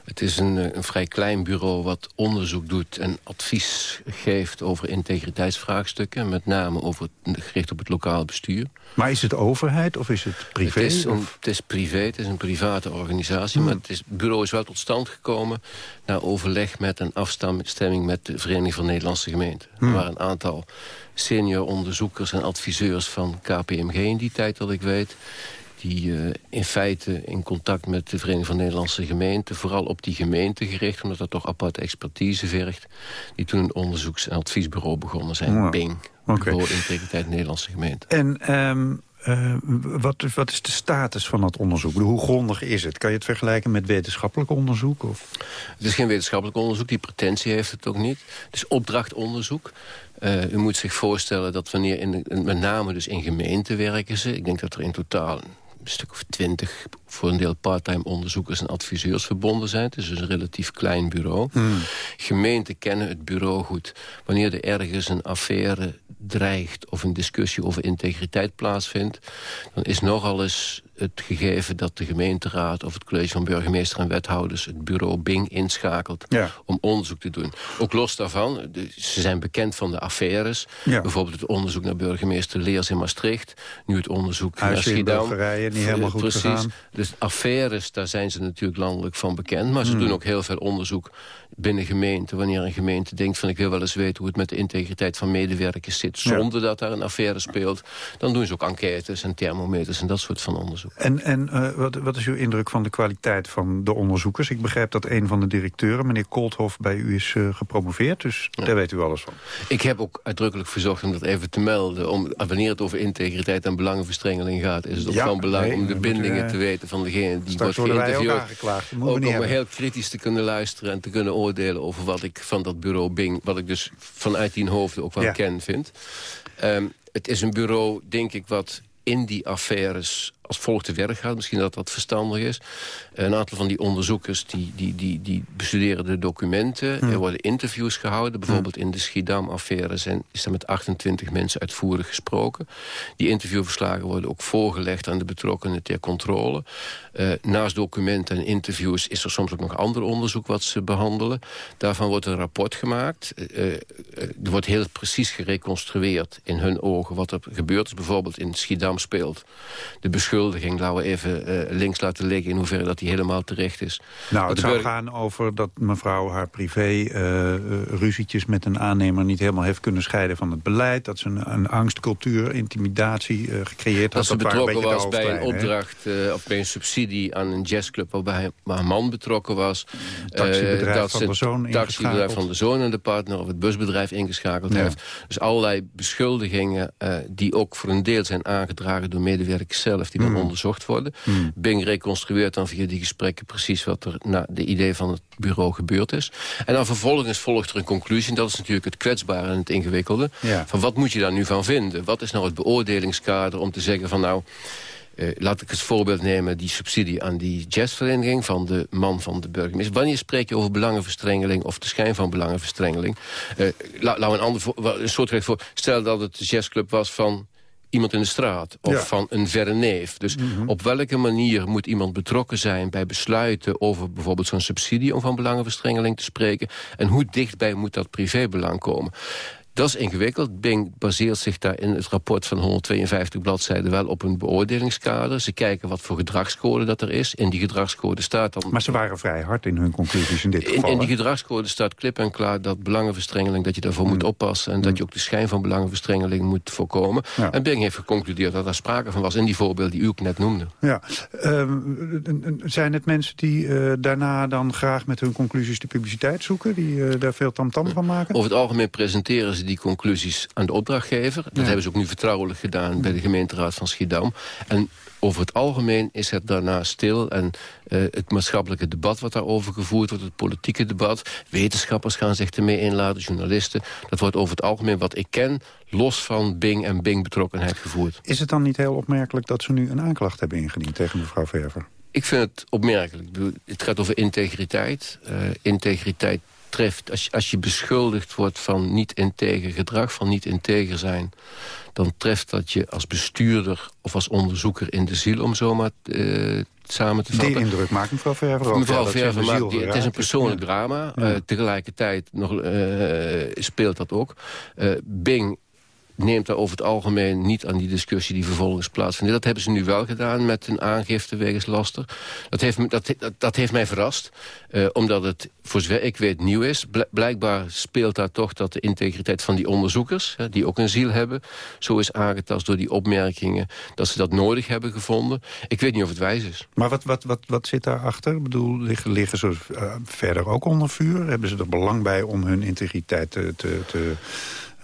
Het is een, eh, een, vrij klein bureau wat onderzoek doet en advies geeft over integriteitsvraagstukken. Met name over, gericht op het lokaal bestuur. Maar is het overheid of is het privé? Het is, een, het is privé, het is een private organisatie. Hmm. Maar het, is, het, bureau is wel tot stand gekomen na overleg met en afstemming met de Vereniging van Nederlandse Gemeenten. Er hmm. waren een aantal senior onderzoekers en adviseurs van KPMG in die tijd, dat ik weet die uh, in feite in contact met de Vereniging van Nederlandse Gemeenten... vooral op die gemeente gericht, omdat dat toch aparte expertise vergt... die toen een onderzoeks- en adviesbureau begonnen zijn, ja. BING. Okay. Bureau Integriteit Nederlandse Gemeente. En um, uh, wat, wat is de status van dat onderzoek? Hoe grondig is het? Kan je het vergelijken met wetenschappelijk onderzoek? Of? Het is geen wetenschappelijk onderzoek, die pretentie heeft het ook niet. Het is opdrachtonderzoek. Uh, u moet zich voorstellen dat wanneer, in, met name dus in gemeenten werken ze... ik denk dat er in totaal een stuk of twintig voor een deel parttime onderzoekers en adviseurs verbonden zijn. Het is dus een relatief klein bureau. Hmm. Gemeenten kennen het bureau goed. Wanneer er ergens een affaire dreigt of een discussie over integriteit plaatsvindt... dan is nogal eens het gegeven dat de gemeenteraad of het college van burgemeester en wethouders het bureau Bing inschakelt om onderzoek te doen. Ook los daarvan, ze zijn bekend van de affaires. Bijvoorbeeld het onderzoek naar burgemeester Leers in Maastricht. Nu het onderzoek naar Schiedam. niet helemaal goed Precies. Gegaan. Dus affaires, daar zijn ze natuurlijk landelijk van bekend. Maar ze Hmm. doen ook heel veel onderzoek binnen gemeenten. Wanneer een gemeente denkt van ik wil wel eens weten hoe het met de integriteit van medewerkers zit. Zonder dat daar een affaire speelt. Dan doen ze ook enquêtes en thermometers en dat soort van onderzoek. En, en uh, wat, wat is uw indruk van de kwaliteit van de onderzoekers? Ik begrijp dat een van de directeuren, meneer Kolthoff, bij u is uh, gepromoveerd. Dus ja. daar weet u alles van. Ik heb ook uitdrukkelijk verzocht om dat even te melden. Om, wanneer het over integriteit en belangenverstrengeling gaat... is het ook ja, van belang nee, om de bindingen u, te weten van degene die wordt geïnterviewd. Ook, ook om heel kritisch te kunnen luisteren en te kunnen oordelen... over wat ik van dat bureau Bing, wat ik dus vanuit die hoofden ook wel ja. ken vind. Um, het is een bureau, denk ik, wat in die affaires als volgt te werk gaat. Misschien dat dat verstandig is. Een aantal van die onderzoekers die, die, die, die bestuderen de documenten. Hmm. Er worden interviews gehouden. Bijvoorbeeld in de Schiedam-affaire zijn, is er met 28 mensen uitvoerig gesproken. Die interviewverslagen worden ook voorgelegd aan de betrokkenen ter controle. Uh, naast documenten en interviews is er soms ook nog ander onderzoek wat ze behandelen. Daarvan wordt een rapport gemaakt. Uh, er wordt heel precies gereconstrueerd in hun ogen wat er gebeurd is. Bijvoorbeeld in Schiedam speelt de beschuldiging, laten we even uh, links laten liggen... in hoeverre dat die helemaal terecht is. Nou, het zou gaan over dat mevrouw haar privé uh, ruzietjes met een aannemer... niet helemaal heeft kunnen scheiden van het beleid. Dat ze een, een angstcultuur, intimidatie uh, gecreëerd dat had. Dat ze betrokken was bij een opdracht of bij een subsidie aan een jazzclub... waarbij haar man betrokken was. taxibedrijf dat van de zoon Het taxibedrijf van de zoon en de partner... of het busbedrijf ingeschakeld ja. heeft. Dus allerlei beschuldigingen die ook voor een deel zijn aangedragen... door medewerkers zelf, die dan mm. onderzocht worden. Mm. Bing reconstrueert dan via die gesprekken precies wat er naar de idee van het bureau gebeurd is. En dan vervolgens volgt er een conclusie. En dat is natuurlijk het kwetsbare en het ingewikkelde. Ja. Van wat moet je daar nu van vinden? Wat is nou het beoordelingskader om te zeggen van nou... Uh, laat ik als voorbeeld nemen die subsidie aan die jazzvereniging... van de man van de burgemeester. Wanneer spreek je over belangenverstrengeling of de schijn van belangenverstrengeling? Uh, Laat la een, ander voor, een soort voor. Stel dat het de jazzclub was van iemand in de straat of ja. van een verre neef. Dus mm -hmm. op welke manier moet iemand betrokken zijn bij besluiten over bijvoorbeeld zo'n subsidie om van belangenverstrengeling te spreken en hoe dichtbij moet dat privébelang komen? Dat is ingewikkeld. Bing baseert zich daar in het rapport van 152 bladzijden wel op een beoordelingskader. Ze kijken wat voor gedragscode dat er is. In die gedragscode staat dan... Maar ze waren vrij hard in hun conclusies in dit geval. In, die gedragscode staat klip en klaar dat belangenverstrengeling... dat je daarvoor moet mm. oppassen en dat mm. je ook de schijn van belangenverstrengeling moet voorkomen. En Bing heeft geconcludeerd dat er sprake van was in die voorbeelden die u ook net noemde. Ja. Um, zijn het mensen die uh, daarna dan graag met hun conclusies de publiciteit zoeken? Die uh, daar veel tamtam -tam van maken? Over het algemeen presenteren ze die conclusies aan de opdrachtgever. Dat hebben ze ook nu vertrouwelijk gedaan bij de gemeenteraad van Schiedam. En over het algemeen is het daarna stil. En uh, het maatschappelijke debat wat daarover gevoerd wordt... het politieke debat, wetenschappers gaan zich ermee inladen... journalisten, dat wordt over het algemeen wat ik ken... los van Bing en Bing-betrokkenheid gevoerd. Is het dan niet heel opmerkelijk dat ze nu een aanklacht hebben ingediend... tegen mevrouw Verver? Ik vind het opmerkelijk. Het gaat over integriteit. Uh, integriteit treft, als je, als je beschuldigd wordt van niet-integer gedrag, van niet-integer zijn... dan treft dat je als bestuurder of als onderzoeker in de ziel, om zomaar uh, samen te vatten. Die indruk maakt mevrouw Verver ook. Mevrouw ja, Verver maakt, die, het is een persoonlijk drama. Ja. Uh, tegelijkertijd nog, uh, speelt dat ook. Bing neemt daar over het algemeen niet aan die discussie die vervolgens plaatsvindt. Dat hebben ze nu wel gedaan met een aangifte wegens laster. Dat heeft, dat, dat, heeft mij verrast, uh, omdat het, voor zover ik weet, nieuw is. Blijkbaar speelt daar toch dat de integriteit van die onderzoekers... Hè, die ook een ziel hebben, zo is aangetast door die opmerkingen... dat ze dat nodig hebben gevonden. Ik weet niet of het wijs is. Maar wat, wat, wat, wat zit daarachter? Ik bedoel, liggen, liggen ze uh, verder ook onder vuur? Hebben ze er belang bij om hun integriteit te... te, te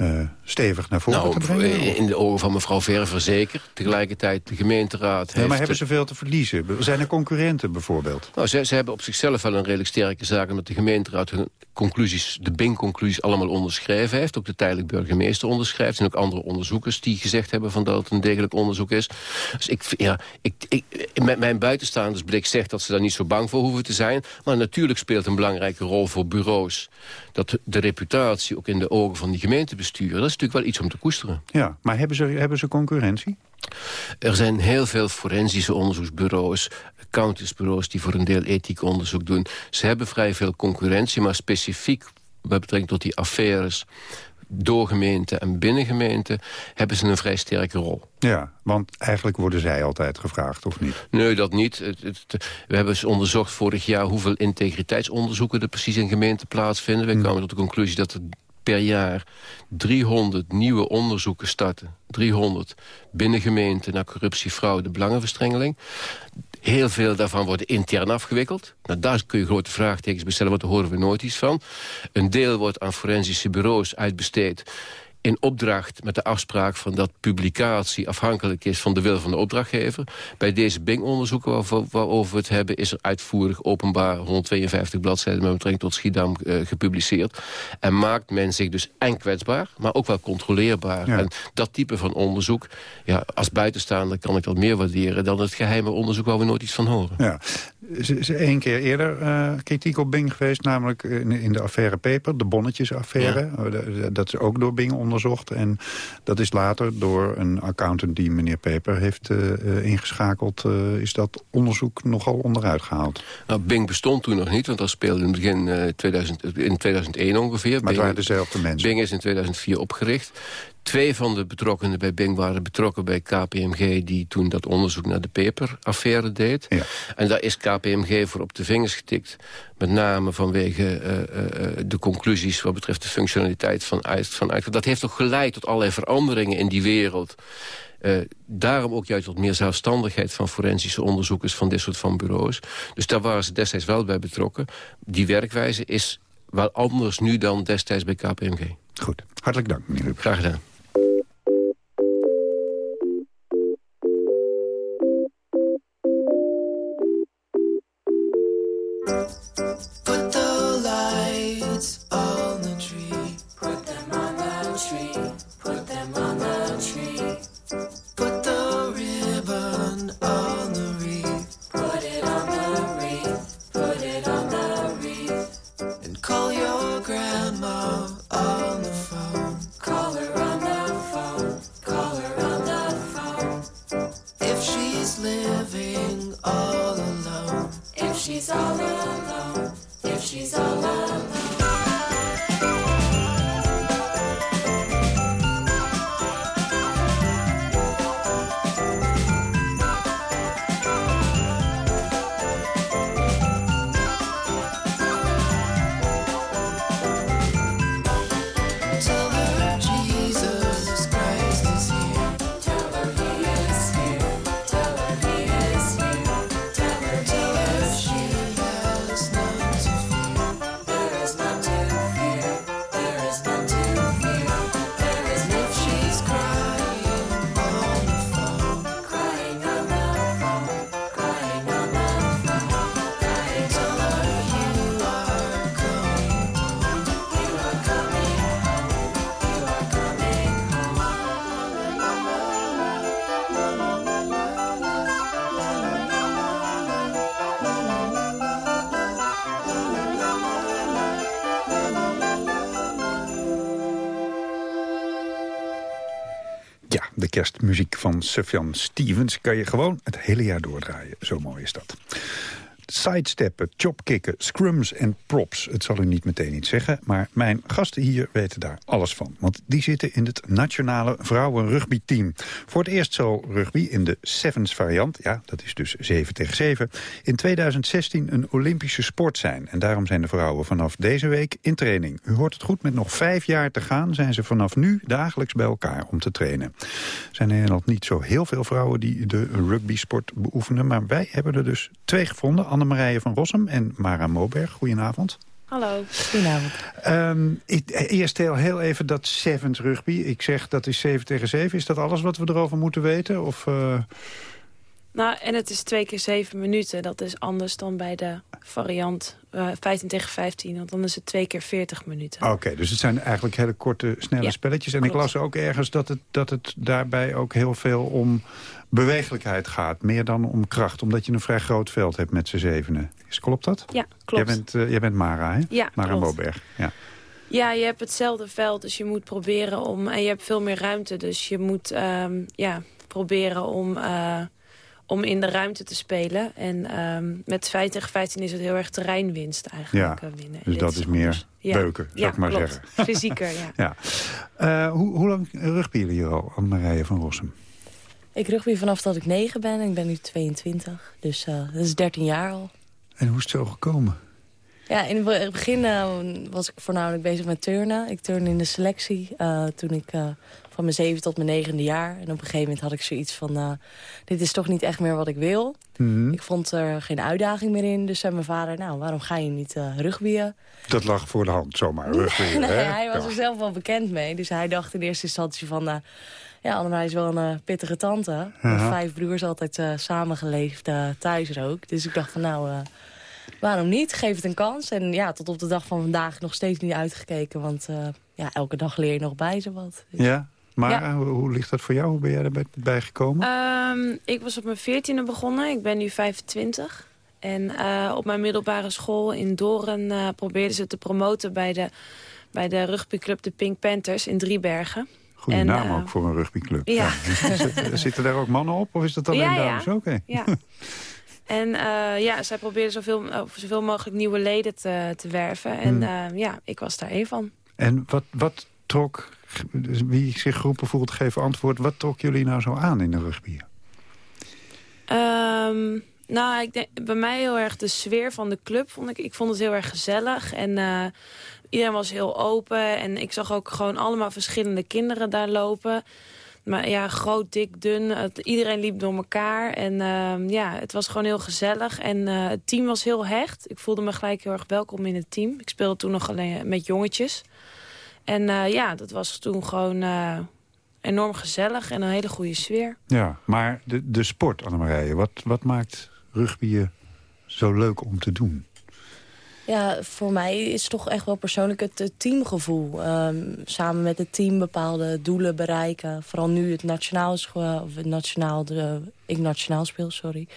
uh, stevig naar voren nou, te brengen? In de ogen van mevrouw Verver zeker. Tegelijkertijd de gemeenteraad heeft... maar hebben ze veel te verliezen? Zijn er concurrenten bijvoorbeeld? Nou, ze, ze hebben op zichzelf wel een redelijk sterke zaak... omdat de gemeenteraad hun conclusies, de BING-conclusies allemaal onderschreven heeft. Ook de tijdelijk burgemeester onderschrijft. En ook andere onderzoekers die gezegd hebben van dat het een degelijk onderzoek is. Dus ik, ja, ik, ik, met mijn buitenstaandersblik zegt dat ze daar niet zo bang voor hoeven te zijn. Maar natuurlijk speelt een belangrijke rol voor bureaus... dat de reputatie ook in de ogen van die gemeentebestuur... dat is natuurlijk wel iets om te koesteren. Ja, maar hebben ze, hebben ze concurrentie? Er zijn heel veel forensische onderzoeksbureaus, accountantsbureaus... die voor een deel ethiek onderzoek doen. Ze hebben vrij veel concurrentie, maar specifiek met betrekking tot die affaires door gemeenten en binnen gemeenten hebben ze een vrij sterke rol. Ja, want eigenlijk worden zij altijd gevraagd, of niet? Nee, dat niet. we hebben eens onderzocht vorig jaar hoeveel integriteitsonderzoeken er precies in gemeenten plaatsvinden. We hmm. kwamen tot de conclusie dat er per jaar 300 nieuwe onderzoeken starten. 300 binnen gemeenten naar corruptie, fraude, belangenverstrengeling. Heel veel daarvan worden intern afgewikkeld. Nou, daar kun je grote vraagtekens bestellen, want daar horen we nooit iets van. Een deel wordt aan forensische bureaus uitbesteed in opdracht met de afspraak van dat publicatie afhankelijk is van de wil van de opdrachtgever. Bij deze Bing-onderzoeken waarover we het hebben... is er uitvoerig openbaar 152 bladzijden met betrekking tot Schiedam uh, gepubliceerd. En maakt men zich dus en kwetsbaar, maar ook wel controleerbaar. En dat type van onderzoek, ja, als buitenstaander kan ik dat meer waarderen... dan het geheime onderzoek waar we nooit iets van horen. Ja. Er is één keer eerder uh, kritiek op Bing geweest, namelijk in, in de affaire Peper, de bonnetjesaffaire. Ja. Dat is ook door Bing onderzocht. En dat is later door een accountant die meneer Peper heeft uh, ingeschakeld... Uh, is dat onderzoek nogal onderuit gehaald. Nou, Bing bestond toen nog niet, want dat speelde in het begin uh, 2000, in 2001 ongeveer. Maar Bing, het waren dezelfde mensen. Bing is in 2004 opgericht. Twee van de betrokkenen bij Bing waren betrokken bij KPMG... die toen dat onderzoek naar de Peper-affaire deed. Ja. En daar is KPMG voor op de vingers getikt. Met name vanwege uh, uh, de conclusies wat betreft de functionaliteit van uit, van uit. Dat heeft toch geleid tot allerlei veranderingen in die wereld. Uh, daarom ook juist tot meer zelfstandigheid van forensische onderzoekers... van dit soort van bureaus. Dus daar waren ze destijds wel bij betrokken. Die werkwijze is wel anders nu dan destijds bij KPMG. Goed, hartelijk dank meneer Rup. Graag gedaan. Kerstmuziek van Sufjan Stevens... kan je gewoon het hele jaar doordraaien. Zo mooi is dat. Sidesteppen, chopkicken, scrums en props. Het zal u niet meteen iets zeggen, maar mijn gasten hier weten daar alles van. Want die zitten in het nationale vrouwenrugbyteam. Voor het eerst zal rugby in de sevens variant, ja, dat is dus 7 tegen 7... in 2016 een Olympische sport zijn. En daarom zijn de vrouwen vanaf deze week in training. U hoort het goed, met nog vijf jaar te gaan... zijn ze vanaf nu dagelijks bij elkaar om te trainen. Er zijn in Nederland niet zo heel veel vrouwen die de rugby-sport beoefenen... maar wij hebben er dus twee gevonden... Annemarije van Rossum en Mara Moberg. Goedenavond. Hallo. Goedenavond. Um, eerst heel, heel even dat sevens rugby. Ik zeg dat is 7 tegen 7. Is dat alles wat we erover moeten weten? Of, uh... Nou, en het is twee keer 7 minuten. Dat is anders dan bij de variant uh, 15 tegen 15. Want dan is het twee keer 40 minuten. Oké, dus het zijn eigenlijk hele korte, snelle ja, spelletjes. En klopt. ik las ook ergens dat het, dat het daarbij ook heel veel om bewegelijkheid gaat. Meer dan om kracht, omdat je een vrij groot veld hebt met z'n zevenen. Is, klopt dat? Ja, klopt. Jij bent, uh, jij bent Mara, hè? Ja, Mara. Boberg, ja. Ja, je hebt hetzelfde veld, dus je moet proberen om... En je hebt veel meer ruimte, dus je moet um, ja, proberen om... Uh, om in de ruimte te spelen. En um, met 5 tegen 15 is het heel erg terreinwinst eigenlijk ja, uh, winnen. Dus dat is, is meer ja. beuken, zou ja, ik maar klopt. zeggen. Fysieker, ja. ja. Uh, hoe, hoe lang rugby jullie hier al, Anne-Marije van Rossum? Ik rugby vanaf dat ik 9 ben en ik ben nu 22. Dus uh, dat is 13 jaar al. En hoe is het zo gekomen? Ja, in het begin uh, was ik voornamelijk bezig met turnen. Ik turnde in de selectie uh, toen ik uh, van mijn zeven tot mijn negende jaar. En op een gegeven moment had ik zoiets van... dit is toch niet echt meer wat ik wil. Mhm. Mm -hmm. Ik vond er geen uitdaging meer in. Dus zei mijn vader, nou, waarom ga je niet rugbyen? Dat lag voor de hand, zomaar, rugbyen. nee, hè? hij was ja. er zelf wel bekend mee. Dus hij dacht in eerste instantie van... ja, Annemarie is wel een pittige tante. Vijf broers altijd samengeleefd thuis ook. Dus ik dacht van, nou... Waarom niet? Geef het een kans. En ja, tot op de dag van vandaag nog steeds niet uitgekeken. Want uh, ja, elke dag leer je nog bij zo wat. Dus... Ja, maar ja. Hoe, hoe, ligt dat voor jou? Hoe ben jij erbij gekomen? Um, ik was op mijn veertiende begonnen. Ik ben nu 25. En uh, op mijn middelbare school in Doren uh, probeerden ze te promoten... bij de, bij de rugbyclub de Pink Panthers in Driebergen. Goede en, naam ook voor een rugbyclub. Ja. ja. Zitten daar ook mannen op of is dat alleen ja, dames? Ja. Oké. Okay. Ja. En uh, ja, zij probeerden zoveel, uh, zoveel mogelijk nieuwe leden te, te werven. En Hmm. ja, ik was daar één van. En wat, wat trok, wie zich geroepen voelt, geven antwoord... wat trok jullie nou zo aan in de rugby? Um, nou, ik denk, bij mij heel erg de sfeer van de club. Vond ik, ik vond het heel erg gezellig. En uh, iedereen was heel open. En ik zag ook gewoon allemaal verschillende kinderen daar lopen... Maar ja, groot, dik, dun. Iedereen liep door elkaar. En uh, ja, het was gewoon heel gezellig. En uh, het team was heel hecht. Ik voelde me gelijk heel erg welkom in het team. Ik speelde toen nog alleen met jongetjes. En uh, ja, dat was toen gewoon uh, enorm gezellig en een hele goede sfeer. Ja, maar de, de sport, Annemarije. Wat, wat maakt rugby zo leuk om te doen? Ja, voor mij is het toch echt wel persoonlijk het, het teamgevoel. Um, samen met het team bepaalde doelen bereiken. Vooral nu het nationaal is, of het nationaal, de, ik nationaal speel, sorry.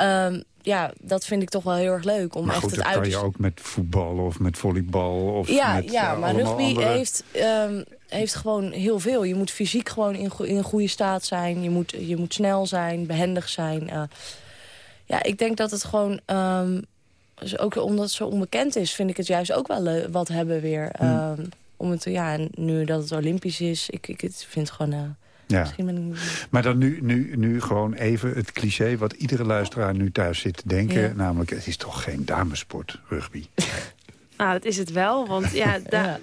Um, ja, dat vind ik toch wel heel erg leuk. Om maar echt goed, het dat uit... kan je ook met voetbal of met volleybal. Of ja, met, ja uh, maar rugby andere... heeft, um, heeft gewoon heel veel. Je moet fysiek gewoon in, in goede staat zijn. Je moet, je moet snel zijn, behendig zijn. Uh, ja, ik denk dat het gewoon... Um, dus ook omdat het zo onbekend is, vind ik het juist ook wel wat hebben weer. Hmm. Um, om het, ja, nu dat het Olympisch is, ik, ik het vind het gewoon... Ja. Ik... Maar dan nu, nu, nu gewoon even het cliché wat iedere luisteraar nu thuis zit te denken. Ja. Namelijk, het is toch geen damesport, rugby? nou, dat is het wel, want ja... ja.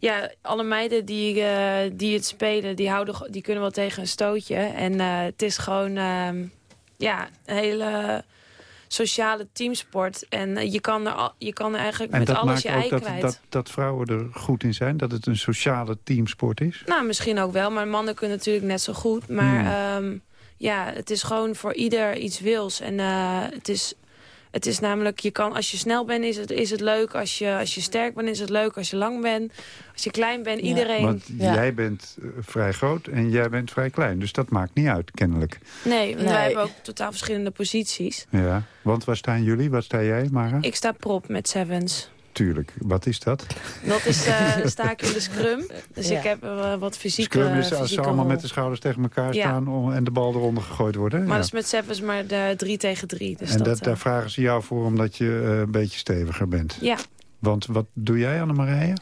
Ja, alle meiden die, uh, die het spelen, die, houden, die kunnen wel tegen een stootje. En uh, het is gewoon uh, ja, een hele sociale teamsport. En uh, je, kan er al, je kan er eigenlijk en met alles je ei dat, kwijt. Dat, dat vrouwen er goed in zijn? Dat het een sociale teamsport is? Nou, misschien ook wel. Maar mannen kunnen natuurlijk net zo goed. Maar hmm. um, ja, het is gewoon voor ieder iets wils. En uh, het is... Het is namelijk, je kan, als je snel bent is het, is het leuk. Als je, als je sterk bent is het leuk. Als je lang bent, als je klein bent, ja. iedereen... Want ja. jij bent uh, vrij groot en jij bent vrij klein. Dus dat maakt niet uit, kennelijk. Nee, nee. wij hebben ook totaal verschillende posities. Ja, want waar staan jullie? Waar sta jij, Mara? Ik sta prop met sevens. Tuurlijk. Wat is dat? Dat is uh, sta ik in de scrum. Dus Ja. ik heb uh, wat fysieke Scrum is als ze allemaal rol. met de schouders tegen elkaar Ja. staan om, en de bal eronder gegooid worden. Maar Ja. dat is met sevens maar de drie tegen drie. Dus en dat, dat, eh, daar vragen ze jou voor omdat je eh, een beetje steviger bent. Ja. Want wat doe jij, Annemarije?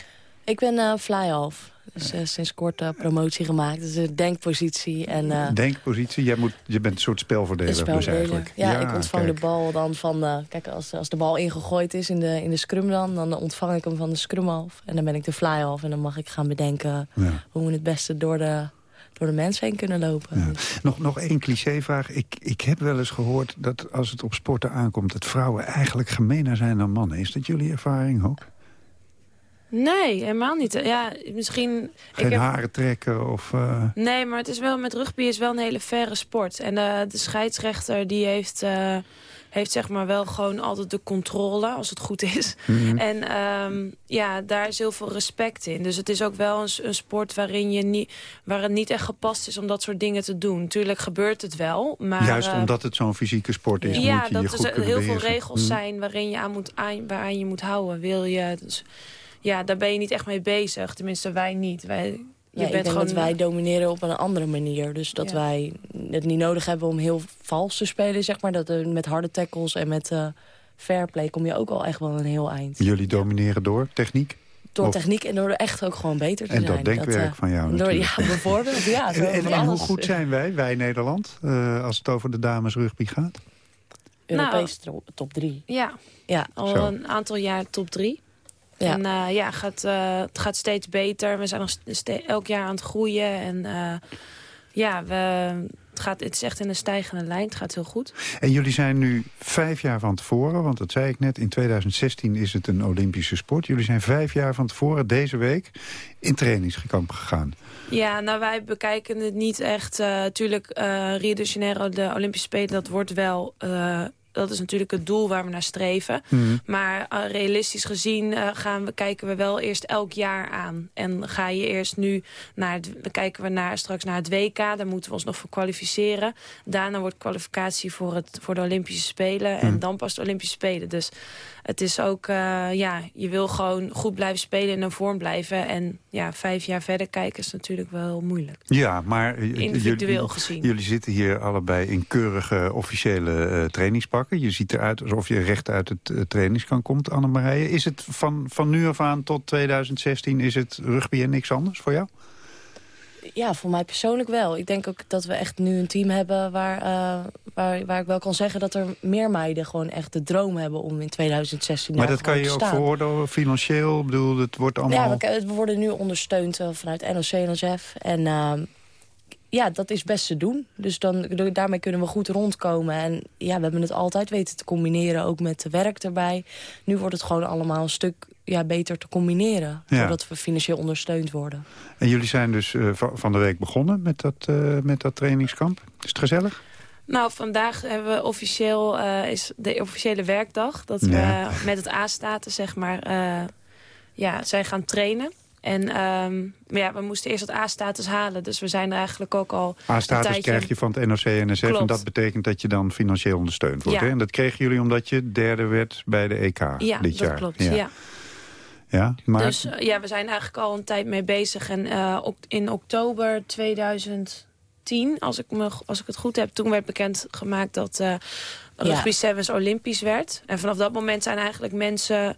Ik ben eh fly-off. Dus eh, sinds kort eh, promotie gemaakt. Dus een denkpositie. En, Denkpositie, jij moet, je bent een soort spelverdeler, dus eigenlijk. Ja, ik ontvang kijk. de bal dan van... kijk, als, als de bal ingegooid is in de, in de scrum dan... dan ontvang ik hem van de scrum half. En dan ben ik de fly-off. En dan mag ik gaan bedenken Ja. hoe we het beste door de, door de mensen heen kunnen lopen. Nog, nog één clichévraag. Ik, ik heb wel eens gehoord dat als het op sporten aankomt... dat vrouwen eigenlijk gemener zijn dan mannen. Is dat jullie ervaring ook? Nee, helemaal niet. Ja, misschien... Geen ik heb, haren trekken of... eh, Nee, maar het is wel, met rugby is wel een hele verre sport. En eh, de scheidsrechter die heeft, eh, heeft zeg maar wel gewoon altijd de controle, als het goed is. Mhm. En ehm, ja, daar is heel veel respect in. Dus het is ook wel een, een sport waarin je niet, waar het niet echt gepast is om dat soort dingen te doen. Tuurlijk gebeurt het wel, maar... juist omdat het zo'n fysieke sport is, ja, moet je dat je er heel veel regels Hm. zijn waarin je aan moet, aan, waaraan je moet houden. Wil je... Dus, ja, daar ben je niet echt mee bezig. Tenminste, wij niet. Wij, je Ja, ik bent denk gewoon... dat wij domineren op een andere manier. Dus dat Ja. wij het niet nodig hebben om heel vals te spelen, zeg maar. Dat er met harde tackles en met eh fair play kom je ook al echt wel een heel eind. Jullie domineren door techniek? Door Of- techniek en door echt ook gewoon beter te En dat zijn. denkwerk eh, van jou door, natuurlijk. Ja, bijvoorbeeld. Ja, zo En, en, van en hoe goed zijn wij, wij Nederland, eh, als het over de dames rugby gaat? Europees tro- top 3. Ja, Ja. al Zo. een aantal jaar top drie. Ja. En eh, ja, gaat, eh, het gaat steeds beter. We zijn nog elk jaar aan het groeien. En eh, ja, we, het, gaat, het is echt in een stijgende lijn. Het gaat heel goed. En jullie zijn nu vijf jaar van tevoren, want dat zei ik net... in 2016 is het een Olympische sport. Jullie zijn vijf jaar van tevoren deze week in trainingskamp gegaan. Ja, nou wij bekijken het niet echt. eh tuurlijk, eh Rio de Janeiro, de Olympische Spelen, dat wordt wel... dat is natuurlijk het doel waar we naar streven. Mhm. Maar eh, realistisch gezien eh, gaan we, kijken we wel eerst elk jaar aan. En ga je eerst nu naar het, dan kijken we naar, straks naar het WK. Daar moeten we ons nog voor kwalificeren. Daarna wordt kwalificatie voor, het, voor de Olympische Spelen. En Mhm. dan pas de Olympische Spelen. Dus het is ook, eh, ja, je wil gewoon goed blijven spelen en in vorm blijven. En ja, vijf jaar verder kijken is natuurlijk wel moeilijk. Ja, maar Individueel gezien. jullie zitten hier allebei in keurige officiële eh, trainingspakken. Je ziet eruit alsof je recht uit het eh, trainingskamp komt, Annemarije. Is het van, van nu af aan tot 2016 is het rugby en niks anders voor jou? Ja, voor mij persoonlijk wel. Ik denk ook dat we echt nu een team hebben waar, eh, waar, waar ik wel kan zeggen... dat er meer meiden gewoon echt de droom hebben om in 2016 maar daar dat kan je te ook veroordelen financieel? Ik bedoel, het wordt allemaal... Ja, we, we worden nu ondersteund eh, vanuit NOC en NSF. En ehm, ja, dat is best te doen. Dus dan, daarmee kunnen we goed rondkomen. En ja, we hebben het altijd weten te combineren, ook met de werk erbij. Nu wordt het gewoon allemaal een stuk ja, beter te combineren. Ja. Doordat we financieel ondersteund worden. En jullie zijn dus eh, va- van de week begonnen met dat, eh, met dat trainingskamp. Is het gezellig? Nou, vandaag hebben we officieel, eh, is de officiële werkdag. Dat we met het A-status, zeg maar, eh, ja, zijn gaan trainen. En ehm, maar ja, we moesten eerst het A-status halen. Dus we zijn er eigenlijk ook al A-status tijdje... krijg je van het NOC en NSF. En Klopt. dat betekent dat je dan financieel ondersteund wordt. Ja. Hè? En dat kregen jullie omdat je derde werd bij de EK Ja, dit dat jaar. klopt. Ja. Ja, maar Dus eh, ja, we zijn eigenlijk al een tijd mee bezig. En eh, in oktober 2010, als ik, me, als ik het goed heb... toen werd bekend gemaakt dat eh Rugby Sevens Olympisch werd. En vanaf dat moment zijn eigenlijk mensen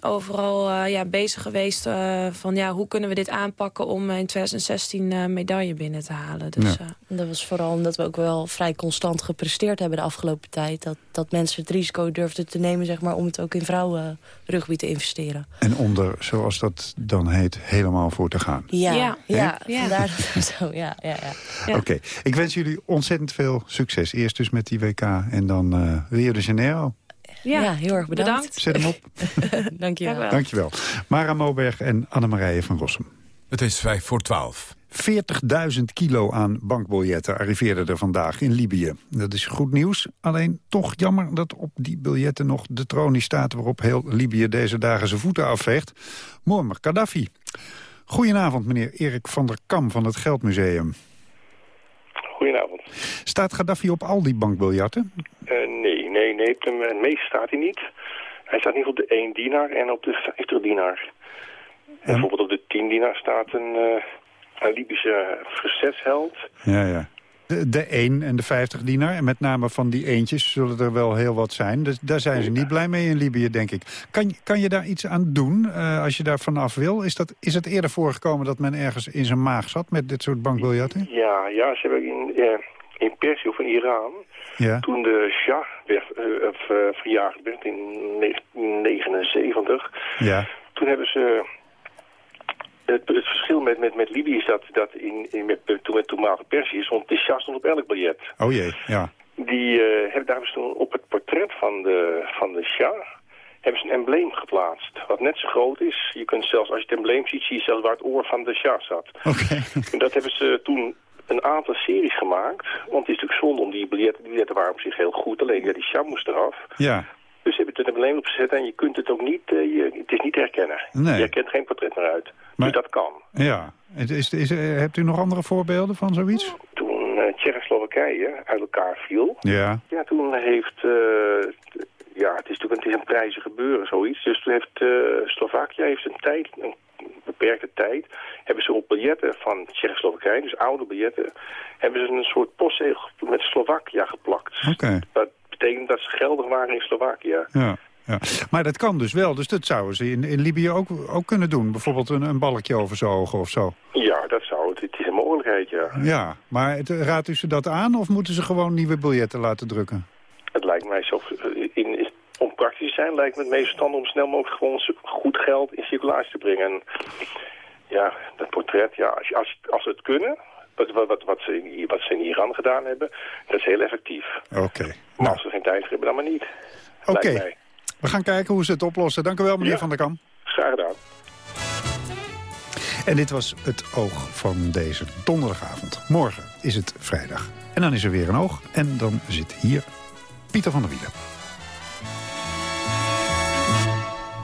overal eh, ja, bezig geweest... eh, van ja, hoe kunnen we dit aanpakken om in 2016 eh medaille binnen te halen. Dus, Ja. eh, Dat was vooral omdat we ook wel vrij constant gepresteerd hebben de afgelopen tijd. Dat, dat mensen het risico durfden te nemen zeg maar, om het ook in vrouwenrugby te investeren. En om er, zoals dat dan heet, helemaal voor te gaan. Ja, ja, Ja. Ja. vandaar dat zo, ja, ja, ja. Oké, ik wens jullie ontzettend veel succes. Eerst dus met die WK en dan eh, Rio de Janeiro. Ja, heel erg bedankt. Zet hem op. Dank je wel. Dankjewel. Mara Moberg en Annemarije van Rossum. Het is vijf voor twaalf. 40.000 kilo aan bankbiljetten arriveerden er vandaag in Libië. Dat is goed nieuws, alleen toch jammer dat op die biljetten nog de troon niet staat... waarop heel Libië deze dagen zijn voeten afveegt. Muammar Gaddafi. Goedenavond, meneer Erik van der Kam van het Geldmuseum. Goedenavond. Staat Gaddafi op al die bankbiljetten? Eh, nee, nee, nee. Op de- Het meeste staat hij niet. Hij staat niet op de 1 dinar en op de 50 dinar. En bijvoorbeeld op de 10 dinar staat een, uh, een Libische verzetsheld. Ja, ja. De, de 1 en de 50 dinar, en met name van die eentjes zullen er wel heel wat zijn. Dus daar zijn ze niet blij mee in Libië, denk ik. Kan, kan je daar iets aan doen uh, als je daar vanaf wil? Is, dat, is het eerder voorgekomen dat men ergens in zijn maag zat met dit soort bankbiljetten? Ja, ja ze hebben in, in Perzië of in Iran... Ja. Toen de Shah werd, uh, verjaagd werd in 1979... Ja. toen hebben ze het, het, verschil met, met, met Libië is dat, dat in, in, met, toen met toenmalige Perzië stond de Shah stond op elk biljet. Oh jee, ja. Die uh, hebben daar toen op het portret van de, van de Shah hebben ze een embleem geplaatst. Wat net zo groot is. Je kunt zelfs, als je het embleem ziet, zie je zelfs waar het oor van de Shah zat. Oké. En dat hebben ze toen een aantal series gemaakt. Want het is natuurlijk zonde om die biljetten, die biljetten waren op zich heel goed. Alleen ja, die Shah moest eraf. Ja. Dus ze hebben het embleem opgezet en je kunt het ook niet, uh, je, het is niet te herkennen. Nee. Je herkent geen portret meer uit. Maar, dus dat kan. Ja. Is, is, hebt u nog andere voorbeelden van zoiets? Toen uh, Tsjechoslowakije uit elkaar viel, ja. Ja, toen heeft, uh, ja, het is natuurlijk het is een prijzen gebeuren, zoiets. Dus toen heeft uh, Slovakia heeft een tijd, een beperkte tijd, hebben ze op biljetten van Tsjechoslowakije, dus oude biljetten, hebben ze een soort postzegel met Slovakia geplakt. Oké. Dat betekent dat ze geldig waren in Slovakia. Ja. Ja. Maar dat kan dus wel, dus dat zouden ze in, in Libië ook, ook kunnen doen. Bijvoorbeeld een, een balkje over zijn ogen of zo. Ja, dat zou het. Het is een mogelijkheid, ja. Ja, maar het, raadt u ze dat aan of moeten ze gewoon nieuwe biljetten laten drukken? Het lijkt mij zo... Om praktisch te zijn lijkt me het meest verstandig om snel mogelijk gewoon goed geld in circulatie te brengen. En ja, dat portret, ja, als, als, als ze het kunnen, wat, wat, wat, ze in, wat ze in Iran gedaan hebben, dat is heel effectief. Oké. Maar nou. als ze geen tijd hebben, dan maar niet. Oké. Okay. We gaan kijken hoe ze het oplossen. Dank u wel, meneer ja. Van der Kam. Graag gedaan. En dit was het oog van deze donderdagavond. Morgen is het vrijdag. En dan is er weer een oog. En dan zit hier Pieter van der Wielen.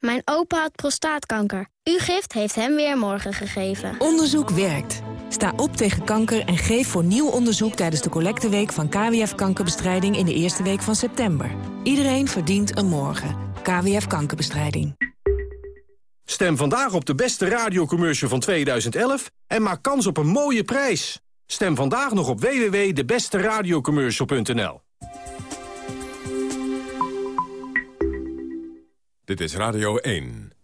Mijn opa had prostaatkanker. Uw gift heeft hem weer morgen gegeven. Onderzoek werkt. Sta op tegen kanker en geef voor nieuw onderzoek tijdens de collecteweek van KWF Kankerbestrijding in de eerste week van september. Iedereen verdient een morgen. KWF Kankerbestrijding. Stem vandaag op de beste radiocommercial van 2011 en maak kans op een mooie prijs. Stem vandaag nog op www.debesteradiocommercial.nl Dit is Radio 1.